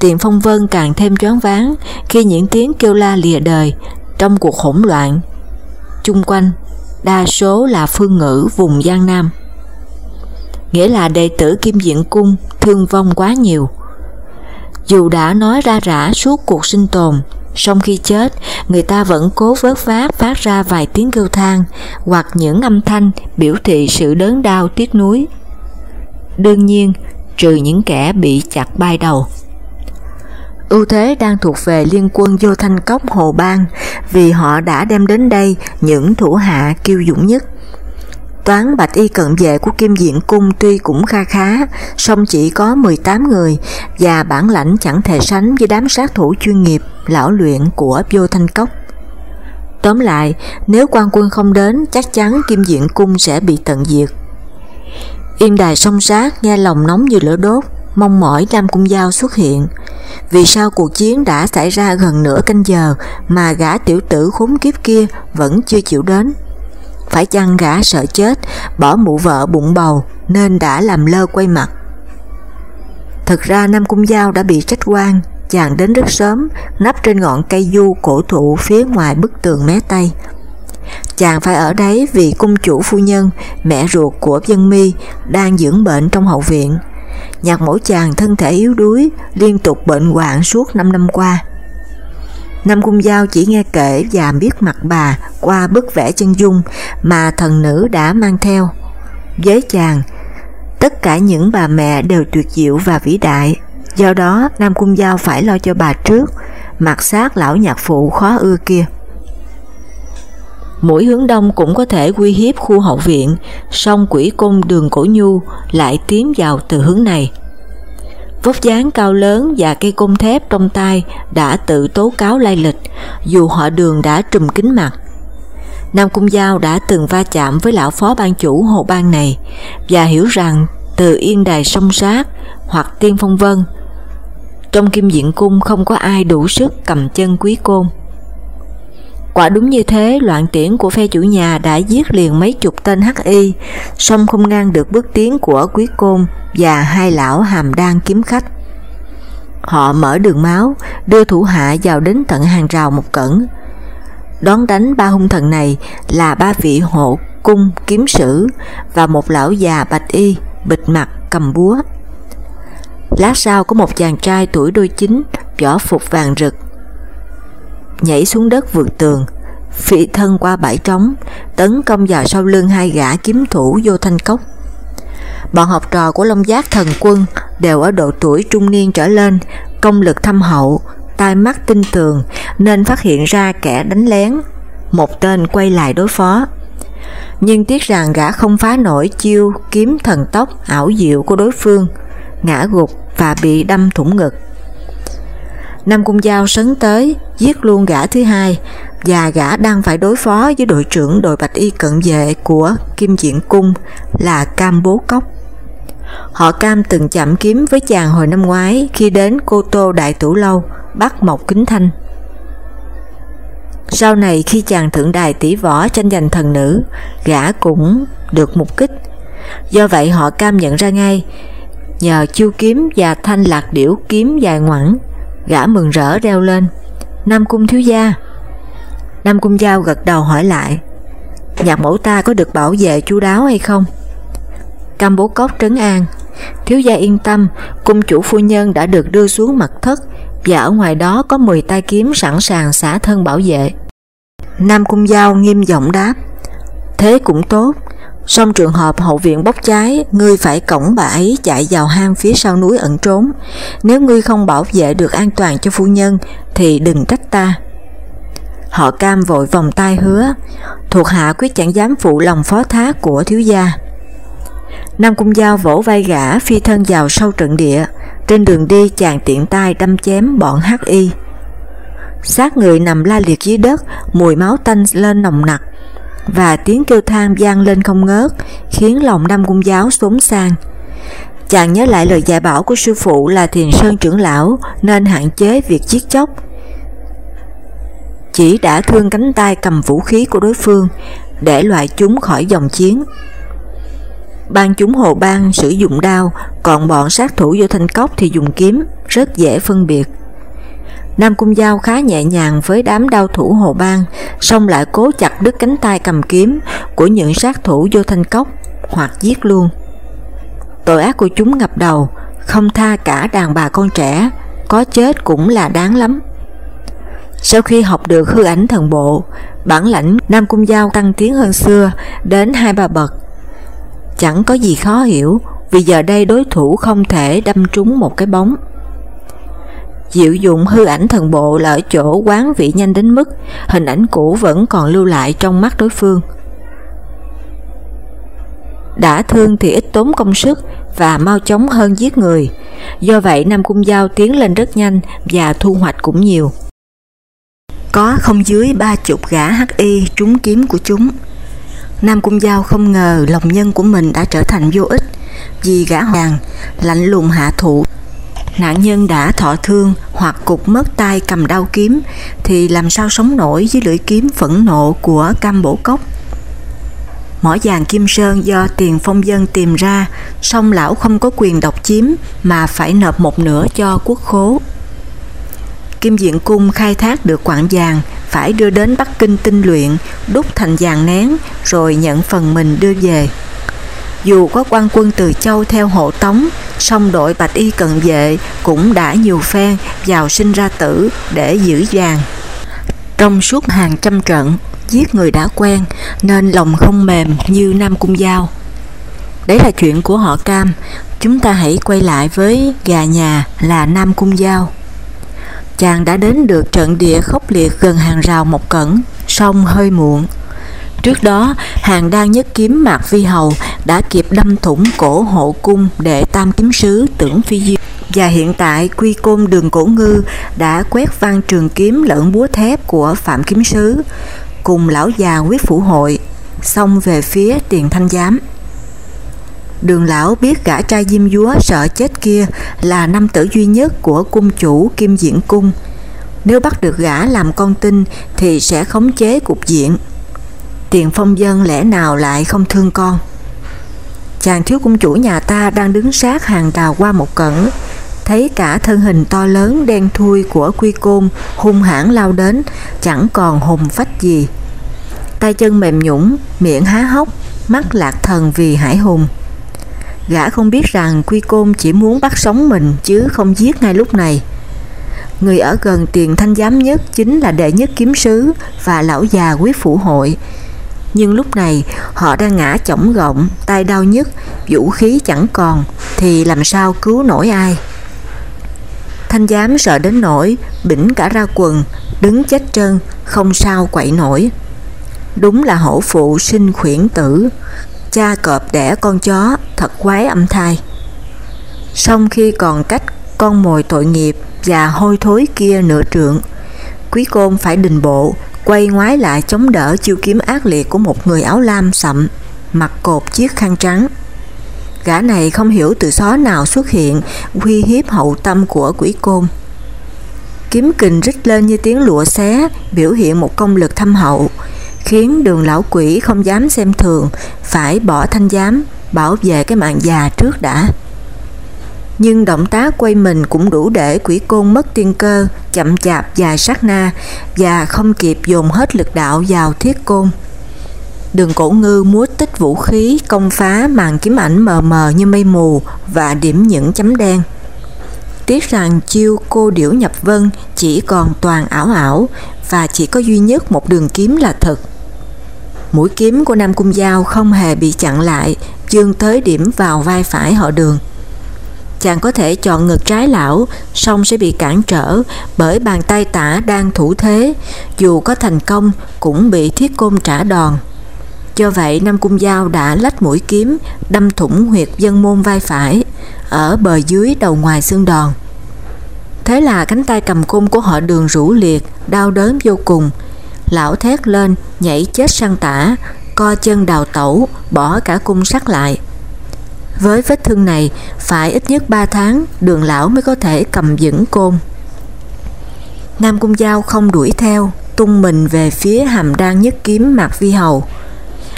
Tiền phong vân càng thêm choáng váng khi những tiếng kêu la lìa đời trong cuộc hỗn loạn. Chung quanh, đa số là phương ngữ vùng Giang Nam. Nghĩa là đệ tử Kim Diện Cung thương vong quá nhiều. Dù đã nói ra rã suốt cuộc sinh tồn, song khi chết, người ta vẫn cố vớt vát phát ra vài tiếng kêu than hoặc những âm thanh biểu thị sự đớn đau tiếc nuối. Đương nhiên, trừ những kẻ bị chặt bay đầu. Ưu thế đang thuộc về liên quân vô thanh cốc Hồ Bang vì họ đã đem đến đây những thủ hạ kiêu dũng nhất. Toán bạch y cận vệ của Kim Diện Cung tuy cũng kha khá, song chỉ có 18 người và bản lãnh chẳng thể sánh với đám sát thủ chuyên nghiệp, lão luyện của vô thanh cốc. Tóm lại, nếu quan quân không đến, chắc chắn Kim Diện Cung sẽ bị tận diệt. Yên đài song sát nghe lòng nóng như lửa đốt, mong mỏi Nam Cung Giao xuất hiện, Vì sao cuộc chiến đã xảy ra gần nửa canh giờ mà gã tiểu tử khốn kiếp kia vẫn chưa chịu đến? Phải chăng gã sợ chết, bỏ mụ vợ bụng bầu nên đã làm lơ quay mặt? Thật ra Nam Cung Giao đã bị trách quan, chàng đến rất sớm, nấp trên ngọn cây du cổ thụ phía ngoài bức tường mé Tây. Chàng phải ở đấy vì cung chủ phu nhân, mẹ ruột của dân mi, đang dưỡng bệnh trong hậu viện. Nhạc mẫu chàng thân thể yếu đuối, liên tục bệnh hoạn suốt 5 năm qua. Nam Cung Giao chỉ nghe kể và biết mặt bà qua bức vẽ chân dung mà thần nữ đã mang theo. Với chàng, tất cả những bà mẹ đều tuyệt diệu và vĩ đại, do đó Nam Cung Giao phải lo cho bà trước, mặt sát lão nhạc phụ khó ưa kia. Mũi hướng đông cũng có thể uy hiếp khu hậu viện, song quỷ cung đường cổ nhu lại tiến vào từ hướng này. Vóc dáng cao lớn và cây cung thép trong tay đã tự tố cáo lai lịch, dù họ đường đã trùm kính mặt. Nam Cung Giao đã từng va chạm với lão phó ban chủ hồ bang này và hiểu rằng từ yên đài sông sát hoặc tiên phong vân, trong kim diện cung không có ai đủ sức cầm chân quý côn. Quả đúng như thế, loạn tiễn của phe chủ nhà đã giết liền mấy chục tên HI, song không ngăn được bước tiến của quý côn và hai lão hàm đang kiếm khách. Họ mở đường máu, đưa thủ hạ vào đến tận hàng rào một cẩn. Đón đánh ba hung thần này là ba vị hộ cung kiếm sử và một lão già bạch y, bịt mặt, cầm búa. Lát sau có một chàng trai tuổi đôi chín, võ phục vàng rực, nhảy xuống đất vượt tường, phi thân qua bãi trống, tấn công vào sau lưng hai gã kiếm thủ vô thanh cốc. Bọn học trò của Long Giác thần quân đều ở độ tuổi trung niên trở lên, công lực thâm hậu, tai mắt tinh tường nên phát hiện ra kẻ đánh lén. Một tên quay lại đối phó. Nhưng tiếc rằng gã không phá nổi chiêu kiếm thần tốc ảo diệu của đối phương, ngã gục và bị đâm thủng ngực. Nam Cung Giao sấn tới, giết luôn gã thứ hai, và gã đang phải đối phó với đội trưởng đội bạch y cận vệ của Kim Diện Cung là Cam Bố Cốc. Họ Cam từng chạm kiếm với chàng hồi năm ngoái khi đến Cô Tô Đại Tủ Lâu, bắt Mộc Kính Thanh. Sau này khi chàng thượng đài tỷ võ tranh giành thần nữ, gã cũng được mục kích. Do vậy họ Cam nhận ra ngay, nhờ chiêu kiếm và thanh lạc điểu kiếm dài ngoẳng Gã mừng rỡ reo lên. Nam Cung thiếu gia. Nam Cung Giao gật đầu hỏi lại, Nhạc mẫu ta có được bảo vệ chu đáo hay không? Cam bố cốc trấn an, Thiếu gia yên tâm, Cung chủ phu nhân đã được đưa xuống mặt thất Và ở ngoài đó có 10 tay kiếm sẵn sàng xả thân bảo vệ. Nam Cung Giao nghiêm giọng đáp, Thế cũng tốt. Xong trường hợp hậu viện bốc cháy, ngươi phải cổng bà ấy chạy vào hang phía sau núi ẩn trốn. Nếu ngươi không bảo vệ được an toàn cho phu nhân, thì đừng trách ta. Họ cam vội vòng tay hứa, thuộc hạ quyết chẳng dám phụ lòng phó thác của thiếu gia. Nam Cung Giao vỗ vai gã phi thân vào sâu trận địa, trên đường đi chàng tiện tay đâm chém bọn HI. Xác người nằm la liệt dưới đất, mùi máu tanh lên nồng nặc, và tiếng kêu than vang lên không ngớt, khiến lòng Nam Cung Giáo xốn sang. Chàng nhớ lại lời dạy bảo của sư phụ là thiền sơn trưởng lão nên hạn chế việc giết chóc. Chỉ đã thương cánh tay cầm vũ khí của đối phương để loại chúng khỏi dòng chiến. Ban chúng hồ bang sử dụng đao, còn bọn sát thủ vô thanh cốc thì dùng kiếm, rất dễ phân biệt. Nam Cung Giao khá nhẹ nhàng với đám đau thủ hồ bang, song lại cố chặt đứt cánh tay cầm kiếm của những sát thủ vô thanh cốc hoặc giết luôn. Tội ác của chúng ngập đầu, không tha cả đàn bà con trẻ, có chết cũng là đáng lắm. Sau khi học được hư ảnh thần bộ, bản lãnh Nam Cung Giao tăng tiến hơn xưa đến hai ba bậc. Chẳng có gì khó hiểu vì giờ đây đối thủ không thể đâm trúng một cái bóng. Diệu dụng hư ảnh thần bộ là ở chỗ quán vị nhanh đến mức hình ảnh cũ vẫn còn lưu lại trong mắt đối phương. Đã thương thì ít tốn công sức và mau chóng hơn giết người, do vậy Nam Cung Giao tiến lên rất nhanh và thu hoạch cũng nhiều. Có không dưới ba chục gã HI trúng kiếm của chúng. Nam Cung Giao không ngờ lòng nhân của mình đã trở thành vô ích vì gã hoàng lạnh lùng hạ thủ Nạn nhân đã thọ thương hoặc cục mất tay cầm đao kiếm thì làm sao sống nổi với lưỡi kiếm phẫn nộ của cam bổ cốc. Mỏ vàng Kim Sơn do tiền phong dân tìm ra, song lão không có quyền độc chiếm mà phải nộp một nửa cho quốc khố. Kim Diện Cung khai thác được quạng vàng phải đưa đến Bắc Kinh tinh luyện, đúc thành vàng nén rồi nhận phần mình đưa về. Dù có quan quân từ châu theo hộ tống, song đội bạch y cận vệ cũng đã nhiều phen vào sinh ra tử để giữ vàng. Trong suốt hàng trăm trận, giết người đã quen nên lòng không mềm như Nam Cung Giao. Đấy là chuyện của họ Cam, chúng ta hãy quay lại với gà nhà là Nam Cung Giao. Chàng đã đến được trận địa khốc liệt gần hàng rào một cẩn, song hơi muộn. Trước đó, hàng đa nhất kiếm Mạc phi Hầu đã kịp đâm thủng cổ hộ cung để tam kiếm sứ tưởng phi diêu. Và hiện tại quy côn đường cổ ngư đã quét vang trường kiếm lẫn búa thép của Phạm Kiếm Sứ, cùng lão già quyết phủ hội, xong về phía tiền thanh giám. Đường lão biết gã trai diêm dúa sợ chết kia là năm tử duy nhất của cung chủ Kim Diễn Cung. Nếu bắt được gã làm con tin thì sẽ khống chế cục diện. Tiền phong dân lẽ nào lại không thương con? Chàng thiếu cung chủ nhà ta đang đứng sát hàng đào qua một cẩn, thấy cả thân hình to lớn đen thui của quy côn hung hãn lao đến, chẳng còn hùng phách gì. Tay chân mềm nhũng, miệng há hốc, mắt lạc thần vì hải hùng. Gã không biết rằng Quy Côn chỉ muốn bắt sống mình chứ không giết ngay lúc này. Người ở gần tiền thanh giám nhất chính là đệ nhất kiếm sứ và lão già quý phủ hội. Nhưng lúc này họ đang ngã chỏng gọng, tay đau nhất, vũ khí chẳng còn, thì làm sao cứu nổi ai. Thanh giám sợ đến nỗi, bỉnh cả ra quần, đứng chết trơn, không sao quậy nổi. Đúng là hổ phụ sinh khuyển tử, cha cọp đẻ con chó thật quái âm thai. Xong khi còn cách con mồi tội nghiệp và hôi thối kia nửa trượng, quý côn phải đình bộ, quay ngoái lại chống đỡ chiêu kiếm ác liệt của một người áo lam sậm, mặc cột chiếc khăn trắng. Gã này không hiểu từ xó nào xuất hiện uy hiếp hậu tâm của quỷ côn. Kiếm kình rít lên như tiếng lụa xé, biểu hiện một công lực thâm hậu, khiến đường lão quỷ không dám xem thường, phải bỏ thanh giám, bảo vệ cái mạng già trước đã. Nhưng động tác quay mình cũng đủ để quỷ côn mất tiên cơ, chậm chạp dài sát na và không kịp dồn hết lực đạo vào thiết côn. Đường cổ ngư múa tích vũ khí công phá màn kiếm ảnh mờ mờ như mây mù và điểm những chấm đen. Tiếc rằng chiêu cô điểu nhập vân chỉ còn toàn ảo ảo và chỉ có duy nhất một đường kiếm là thật. Mũi kiếm của Nam Cung Giao không hề bị chặn lại, dương tới điểm vào vai phải họ đường. Chàng có thể chọn ngực trái lão, song sẽ bị cản trở bởi bàn tay tả đang thủ thế, dù có thành công cũng bị thiết côn trả đòn. Do vậy Nam Cung Giao đã lách mũi kiếm, đâm thủng huyệt dân môn vai phải, ở bờ dưới đầu ngoài xương đòn. Thế là cánh tay cầm cung của họ đường rũ liệt, đau đớn vô cùng, Lão thét lên, nhảy chết sang tả, co chân đào tẩu, bỏ cả cung sắt lại. Với vết thương này, phải ít nhất 3 tháng, đường lão mới có thể cầm vững côn. Nam Cung Giao không đuổi theo, tung mình về phía hàm đan nhất kiếm Mạc Vi Hầu.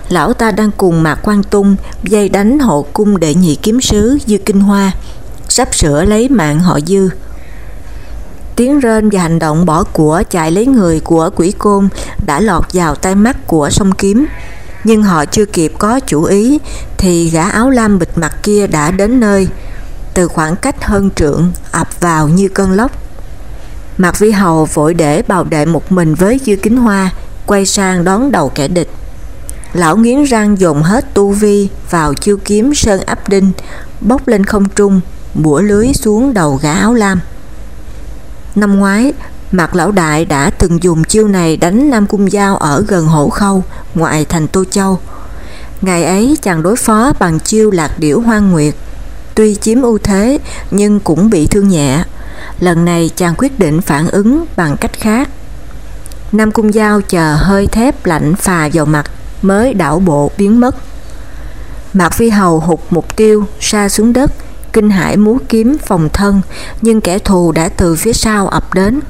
Lão ta đang cùng Mạc quang Tung dây đánh hộ cung đệ nhị kiếm sứ Dư Kinh Hoa, sắp sửa lấy mạng họ Dư. Tiếng rên và hành động bỏ của chạy lấy người của quỷ côn đã lọt vào tay mắt của sông kiếm. Nhưng họ chưa kịp có chủ ý thì gã áo lam bịt mặt kia đã đến nơi, từ khoảng cách hơn trượng ập vào như cơn lốc. Mạc Vi Hầu vội để bào đệ một mình với dư kính hoa, quay sang đón đầu kẻ địch. Lão nghiến răng dồn hết tu vi vào chiêu kiếm sơn áp đinh, bốc lên không trung, bủa lưới xuống đầu gã áo lam. Năm ngoái, Mạc Lão Đại đã từng dùng chiêu này đánh Nam Cung Giao ở gần Hổ Khâu, ngoại thành Tô Châu. Ngày ấy chàng đối phó bằng chiêu lạc điểu hoang nguyệt. Tuy chiếm ưu thế nhưng cũng bị thương nhẹ. Lần này chàng quyết định phản ứng bằng cách khác. Nam Cung Giao chờ hơi thép lạnh phà vào mặt mới đảo bộ biến mất. Mạc Phi Hầu hụt mục tiêu xa xuống đất, kinh hãi múa kiếm phòng thân, nhưng kẻ thù đã từ phía sau ập đến.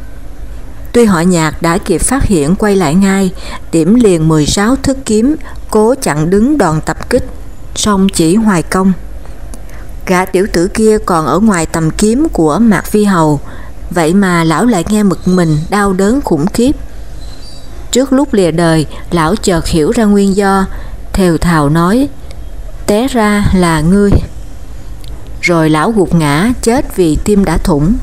Tuy họ nhạc đã kịp phát hiện quay lại ngay, điểm liền 16 thức kiếm, cố chặn đứng đòn tập kích, song chỉ hoài công. Gã tiểu tử kia còn ở ngoài tầm kiếm của Mạc Phi Hầu, vậy mà lão lại nghe mực mình đau đớn khủng khiếp. Trước lúc lìa đời, lão chợt hiểu ra nguyên do, thều thào nói, té ra là ngươi. Rồi lão gục ngã chết vì tim đã thủng.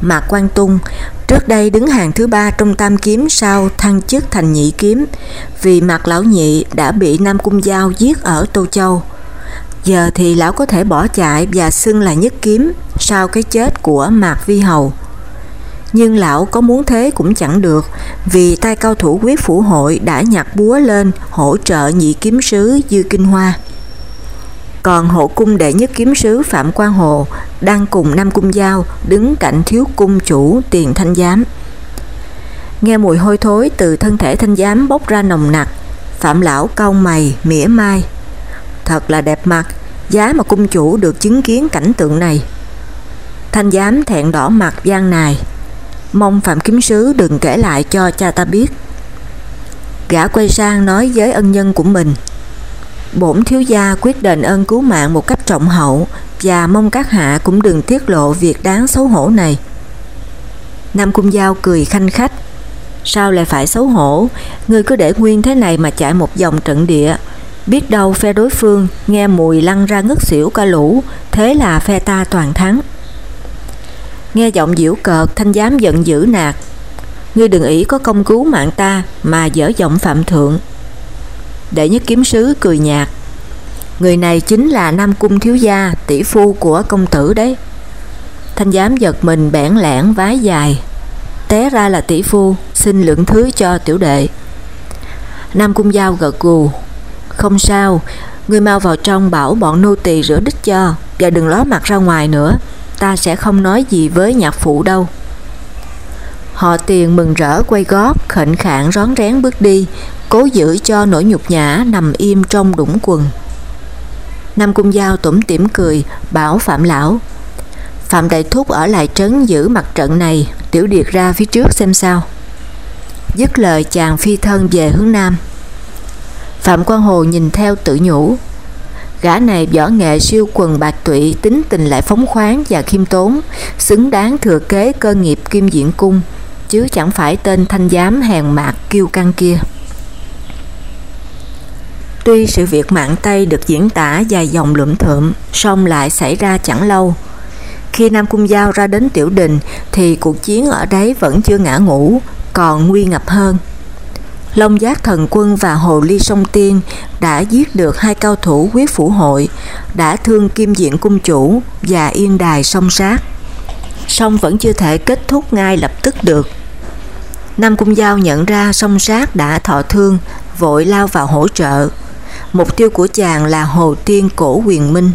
Mạc quang Tung trước đây đứng hàng thứ ba trong tam kiếm sau thăng chức thành nhị kiếm, vì mặt Lão Nhị đã bị Nam Cung Giao giết ở Tô Châu. Giờ thì lão có thể bỏ chạy và xưng là nhất kiếm sau cái chết của Mạc Vi Hầu. Nhưng lão có muốn thế cũng chẳng được, vì tay cao thủ quyết phủ hội đã nhặt búa lên hỗ trợ nhị kiếm sứ Dư Kinh Hoa. Còn hộ cung đệ nhất kiếm sứ Phạm Quang Hồ đang cùng Nam Cung Giao đứng cạnh thiếu cung chủ tiền thanh giám. Nghe mùi hôi thối từ thân thể thanh giám bốc ra nồng nặc, Phạm Lão cau mày, mỉa mai. Thật là đẹp mặt, giá mà cung chủ được chứng kiến cảnh tượng này. Thanh giám thẹn đỏ mặt gian nài, mong Phạm Kiếm Sứ đừng kể lại cho cha ta biết. Gã quay sang nói với ân nhân của mình, bổn thiếu gia quyết đền ơn cứu mạng một cách trọng hậu và mong các hạ cũng đừng tiết lộ việc đáng xấu hổ này. Nam Cung Giao cười khanh khách, sao lại phải xấu hổ, ngươi cứ để nguyên thế này mà chạy một vòng trận địa, biết đâu phe đối phương nghe mùi lăn ra ngất xỉu cả lũ, thế là phe ta toàn thắng. Nghe giọng diễu cợt thanh giám giận dữ nạt, ngươi đừng ý có công cứu mạng ta mà dở giọng phạm thượng. Đệ nhất kiếm sứ cười nhạt, người này chính là Nam Cung thiếu gia, tỷ phu của công tử đấy. Thanh giám giật mình bẽn lẽn vái dài, té ra là tỷ phu, xin lượng thứ cho tiểu đệ. Nam Cung Giao gật gù, không sao, ngươi mau vào trong bảo bọn nô tỳ rửa đích cho và đừng ló mặt ra ngoài nữa, ta sẽ không nói gì với nhạc phụ đâu. Họ tiền mừng rỡ quay gót, khệnh khạng rón rén bước đi, cố giữ cho nỗi nhục nhã nằm im trong đũng quần. Nam Cung Giao tủm tỉm cười, bảo Phạm Lão. Phạm Đại Thúc ở lại trấn giữ mặt trận này, tiểu điệt ra phía trước xem sao. Dứt lời chàng phi thân về hướng Nam. Phạm Quang Hồ nhìn theo tự nhủ. Gã này võ nghệ siêu quần bạc tụy, tính tình lại phóng khoáng và khiêm tốn, xứng đáng thừa kế cơ nghiệp kim diện cung, chứ chẳng phải tên thanh giám hèn mạc kiêu căng kia. Tuy sự việc mạng Tây được diễn tả dài dòng lượm thượm, song lại xảy ra chẳng lâu. Khi Nam Cung Giao ra đến Tiểu Đình thì cuộc chiến ở đấy vẫn chưa ngã ngủ, còn nguy ngập hơn. Long Giác Thần Quân và Hồ Ly Sông Tiên đã giết được hai cao thủ quyết phủ hội, đã thương Kim Diện Cung Chủ và Yên Đài sông sát. Song vẫn chưa thể kết thúc ngay lập tức được. Nam Cung Giao nhận ra song sát đã thọ thương, vội lao vào hỗ trợ. Mục tiêu của chàng là Hồ Tiên Cổ Quyền Minh.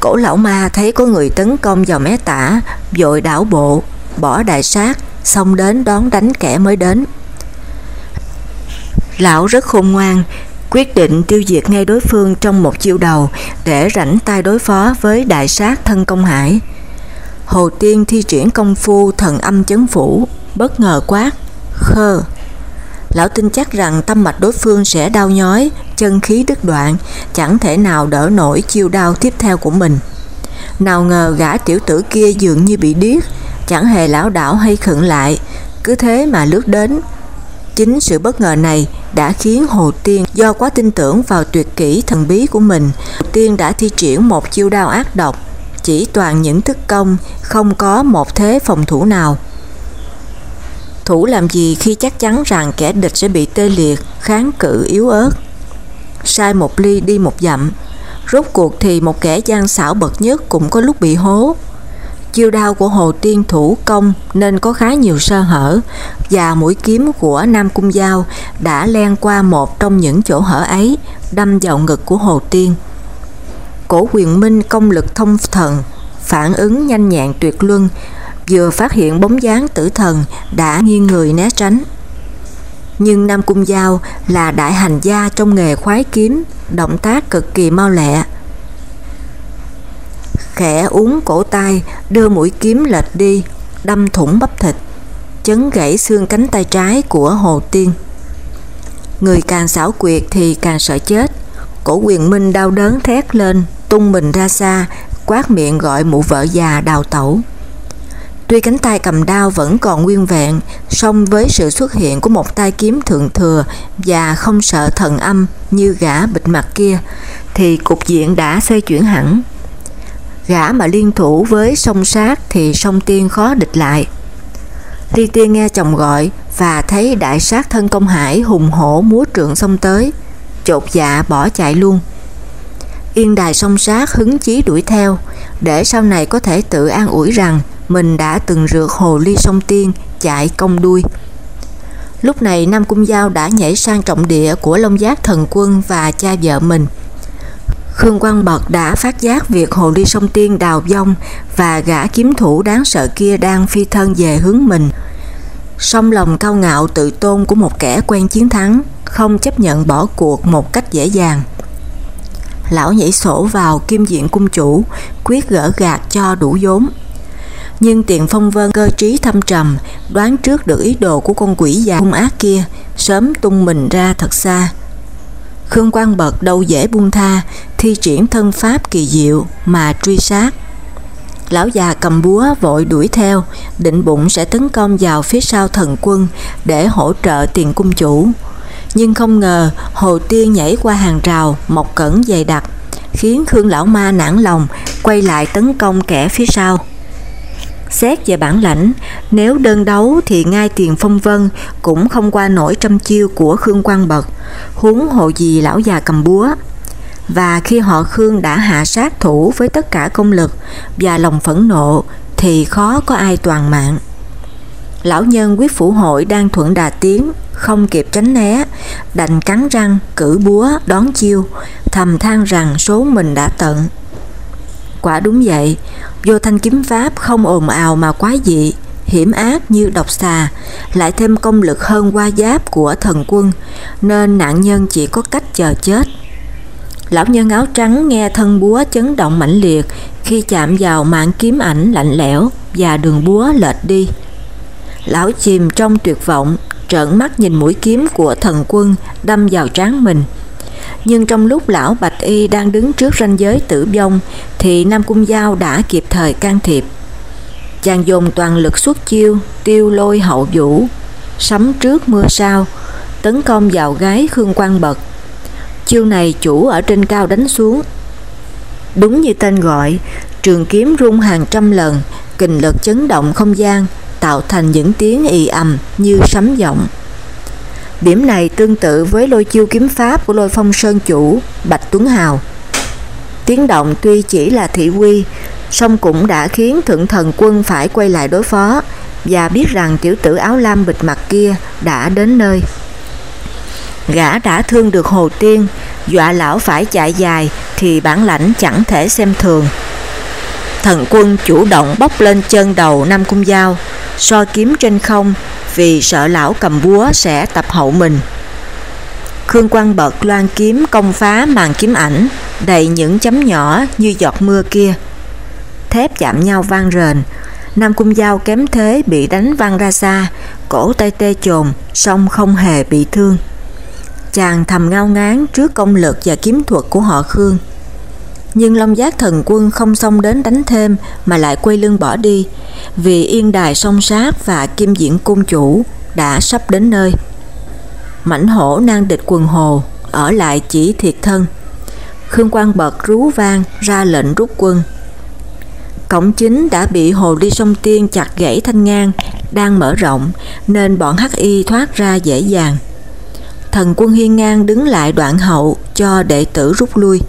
Cổ lão ma thấy có người tấn công vào mé tả, vội đảo bộ, bỏ đại sát, xong đến đón đánh kẻ mới đến. Lão rất khôn ngoan, quyết định tiêu diệt ngay đối phương trong một chiêu đầu để rảnh tay đối phó với đại sát thân công hải. Hồ Tiên thi triển công phu thần âm chấn phủ, bất ngờ quát, khơ. Lão tin chắc rằng tâm mạch đối phương sẽ đau nhói, chân khí đứt đoạn, chẳng thể nào đỡ nổi chiêu đau tiếp theo của mình. Nào ngờ gã tiểu tử kia dường như bị điếc, chẳng hề lão đảo hay khựng lại, cứ thế mà lướt đến. Chính sự bất ngờ này đã khiến Hồ Tiên do quá tin tưởng vào tuyệt kỹ thần bí của mình, Hồ Tiên đã thi triển một chiêu đao ác độc, chỉ toàn những thức công, không có một thế phòng thủ nào. Thủ làm gì khi chắc chắn rằng kẻ địch sẽ bị tê liệt, kháng cự yếu ớt. Sai một ly đi một dặm, rốt cuộc thì một kẻ gian xảo bậc nhất cũng có lúc bị hố. Chiêu đao của Hồ Tiên thủ công nên có khá nhiều sơ hở và mũi kiếm của Nam Cung Giao đã len qua một trong những chỗ hở ấy, đâm vào ngực của Hồ Tiên. Cổ quyền minh công lực thông thần, phản ứng nhanh nhẹn tuyệt luân, vừa phát hiện bóng dáng tử thần đã nghiêng người né tránh. Nhưng Nam Cung Giao là đại hành gia trong nghề khoái kiếm, động tác cực kỳ mau lẹ. khẽ uống cổ tay, đưa mũi kiếm lệch đi, đâm thủng bắp thịt, chấn gãy xương cánh tay trái của Hồ Tiên. Người càng xảo quyệt thì càng sợ chết, cổ quyền minh đau đớn thét lên, tung mình ra xa, quát miệng gọi mụ vợ già đào tẩu. Tuy cánh tay cầm đao vẫn còn nguyên vẹn, song với sự xuất hiện của một tay kiếm thượng thừa và không sợ thần âm như gã bịt mặt kia, thì cục diện đã xoay chuyển hẳn. Gã mà liên thủ với sông sát thì sông tiên khó địch lại. Ly tiên nghe chồng gọi và thấy đại sát thân công hải hùng hổ múa trượng xông tới, chột dạ bỏ chạy luôn. Yên đài song sát hứng chí đuổi theo, để sau này có thể tự an ủi rằng mình đã từng rượt hồ ly sông tiên chạy công đuôi. Lúc này Nam Cung Giao đã nhảy sang trọng địa của Long Giác Thần Quân và cha vợ mình. Khương Quang Bật đã phát giác việc hồ ly sông tiên đào vong và gã kiếm thủ đáng sợ kia đang phi thân về hướng mình. Song lòng cao ngạo tự tôn của một kẻ quen chiến thắng, không chấp nhận bỏ cuộc một cách dễ dàng. Lão nhảy sổ vào kim diện cung chủ, quyết gỡ gạt cho đủ vốn nhưng tiền phong vân cơ trí thâm trầm, đoán trước được ý đồ của con quỷ già hung ác kia, sớm tung mình ra thật xa. Khương Quang Bật đâu dễ buông tha, thi triển thân pháp kỳ diệu mà truy sát. Lão già cầm búa vội đuổi theo, định bụng sẽ tấn công vào phía sau thần quân để hỗ trợ tiền cung chủ. Nhưng không ngờ Hồ Tiên nhảy qua hàng rào, mọc cẩn dày đặc, khiến Khương Lão Ma nản lòng, quay lại tấn công kẻ phía sau. Xét về bản lãnh, nếu đơn đấu thì ngay tiền phong vân cũng không qua nổi trăm chiêu của Khương Quang Bật, huống hộ gì lão già cầm búa. Và khi họ Khương đã hạ sát thủ với tất cả công lực và lòng phẫn nộ thì khó có ai toàn mạng. Lão nhân quyết phủ hội đang thuận đà tiến, không kịp tránh né, đành cắn răng, cử búa, đón chiêu, thầm than rằng số mình đã tận. Quả đúng vậy, vô thanh kiếm pháp không ồn ào mà quá dị, hiểm ác như độc xà, lại thêm công lực hơn qua giáp của thần quân, nên nạn nhân chỉ có cách chờ chết. Lão nhân áo trắng nghe thân búa chấn động mãnh liệt khi chạm vào mạng kiếm ảnh lạnh lẽo và đường búa lệch đi. Lão chìm trong tuyệt vọng, trợn mắt nhìn mũi kiếm của thần quân đâm vào trán mình nhưng trong lúc lão Bạch Y đang đứng trước ranh giới tử vong thì Nam Cung Giao đã kịp thời can thiệp. Chàng dùng toàn lực xuất chiêu, tiêu lôi hậu vũ, sấm trước mưa sau, tấn công vào gái Khương Quang Bật. Chiêu này chủ ở trên cao đánh xuống. Đúng như tên gọi, trường kiếm rung hàng trăm lần, kình lực chấn động không gian, tạo thành những tiếng ì ầm như sấm giọng. Điểm này tương tự với lôi chiêu kiếm pháp của lôi phong sơn chủ Bạch Tuấn Hào. Tiếng động tuy chỉ là thị quy, song cũng đã khiến thượng thần quân phải quay lại đối phó và biết rằng tiểu tử áo lam bịt mặt kia đã đến nơi. Gã đã thương được Hồ Tiên, dọa lão phải chạy dài thì bản lãnh chẳng thể xem thường. Thần quân chủ động bốc lên chân đầu Nam Cung Giao, so kiếm trên không vì sợ lão cầm búa sẽ tập hậu mình. Khương Quang bật loan kiếm công phá màn kiếm ảnh, đầy những chấm nhỏ như giọt mưa kia. Thép chạm nhau vang rền, Nam Cung Giao kém thế bị đánh văng ra xa, cổ tay tê chồn, song không hề bị thương. Chàng thầm ngao ngán trước công lực và kiếm thuật của họ Khương. Nhưng Long Giác thần quân không xông đến đánh thêm mà lại quay lưng bỏ đi, vì yên đài song sát và kim diễn cung chủ đã sắp đến nơi. Mảnh hổ nan địch quần hồ, ở lại chỉ thiệt thân. Khương Quang bật rú vang ra lệnh rút quân. Cổng chính đã bị hồ ly sông tiên chặt gãy thanh ngang, đang mở rộng nên bọn hắc y thoát ra dễ dàng. Thần quân hiên ngang đứng lại đoạn hậu cho đệ tử rút lui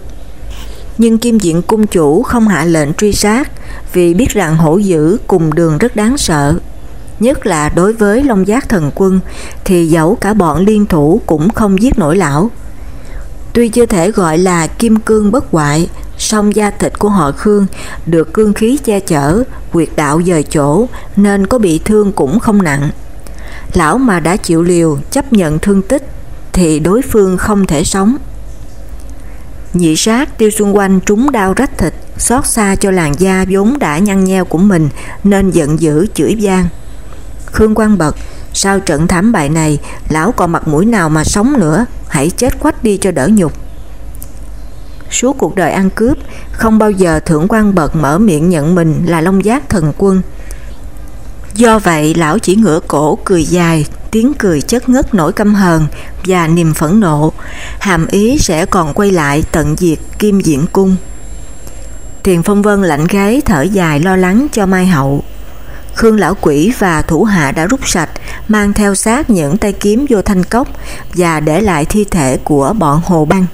nhưng Kim Diện Cung Chủ không hạ lệnh truy sát vì biết rằng hổ dữ cùng đường rất đáng sợ. Nhất là đối với Long Giác Thần Quân thì dẫu cả bọn liên thủ cũng không giết nổi lão. Tuy chưa thể gọi là kim cương bất hoại, song da thịt của họ Khương được cương khí che chở, quyệt đạo dời chỗ nên có bị thương cũng không nặng. Lão mà đã chịu liều chấp nhận thương tích thì đối phương không thể sống. Nhị sát tiêu xung quanh trúng đau rách thịt, xót xa cho làn da vốn đã nhăn nheo của mình nên giận dữ chửi gian. Khương Quang bật, sau trận thảm bại này, lão còn mặt mũi nào mà sống nữa, hãy chết quách đi cho đỡ nhục. Suốt cuộc đời ăn cướp, không bao giờ thượng quan bật mở miệng nhận mình là Long Giác thần quân. Do vậy lão chỉ ngửa cổ cười dài, tiếng cười chất ngất nỗi căm hờn và niềm phẫn nộ, hàm ý sẽ còn quay lại tận diệt kim diễn cung. thiền Phong Vân lạnh gáy thở dài lo lắng cho Mai Hậu. Khương Lão Quỷ và thủ hạ đã rút sạch, mang theo xác những tay kiếm vô thanh cốc và để lại thi thể của bọn Hồ Băng.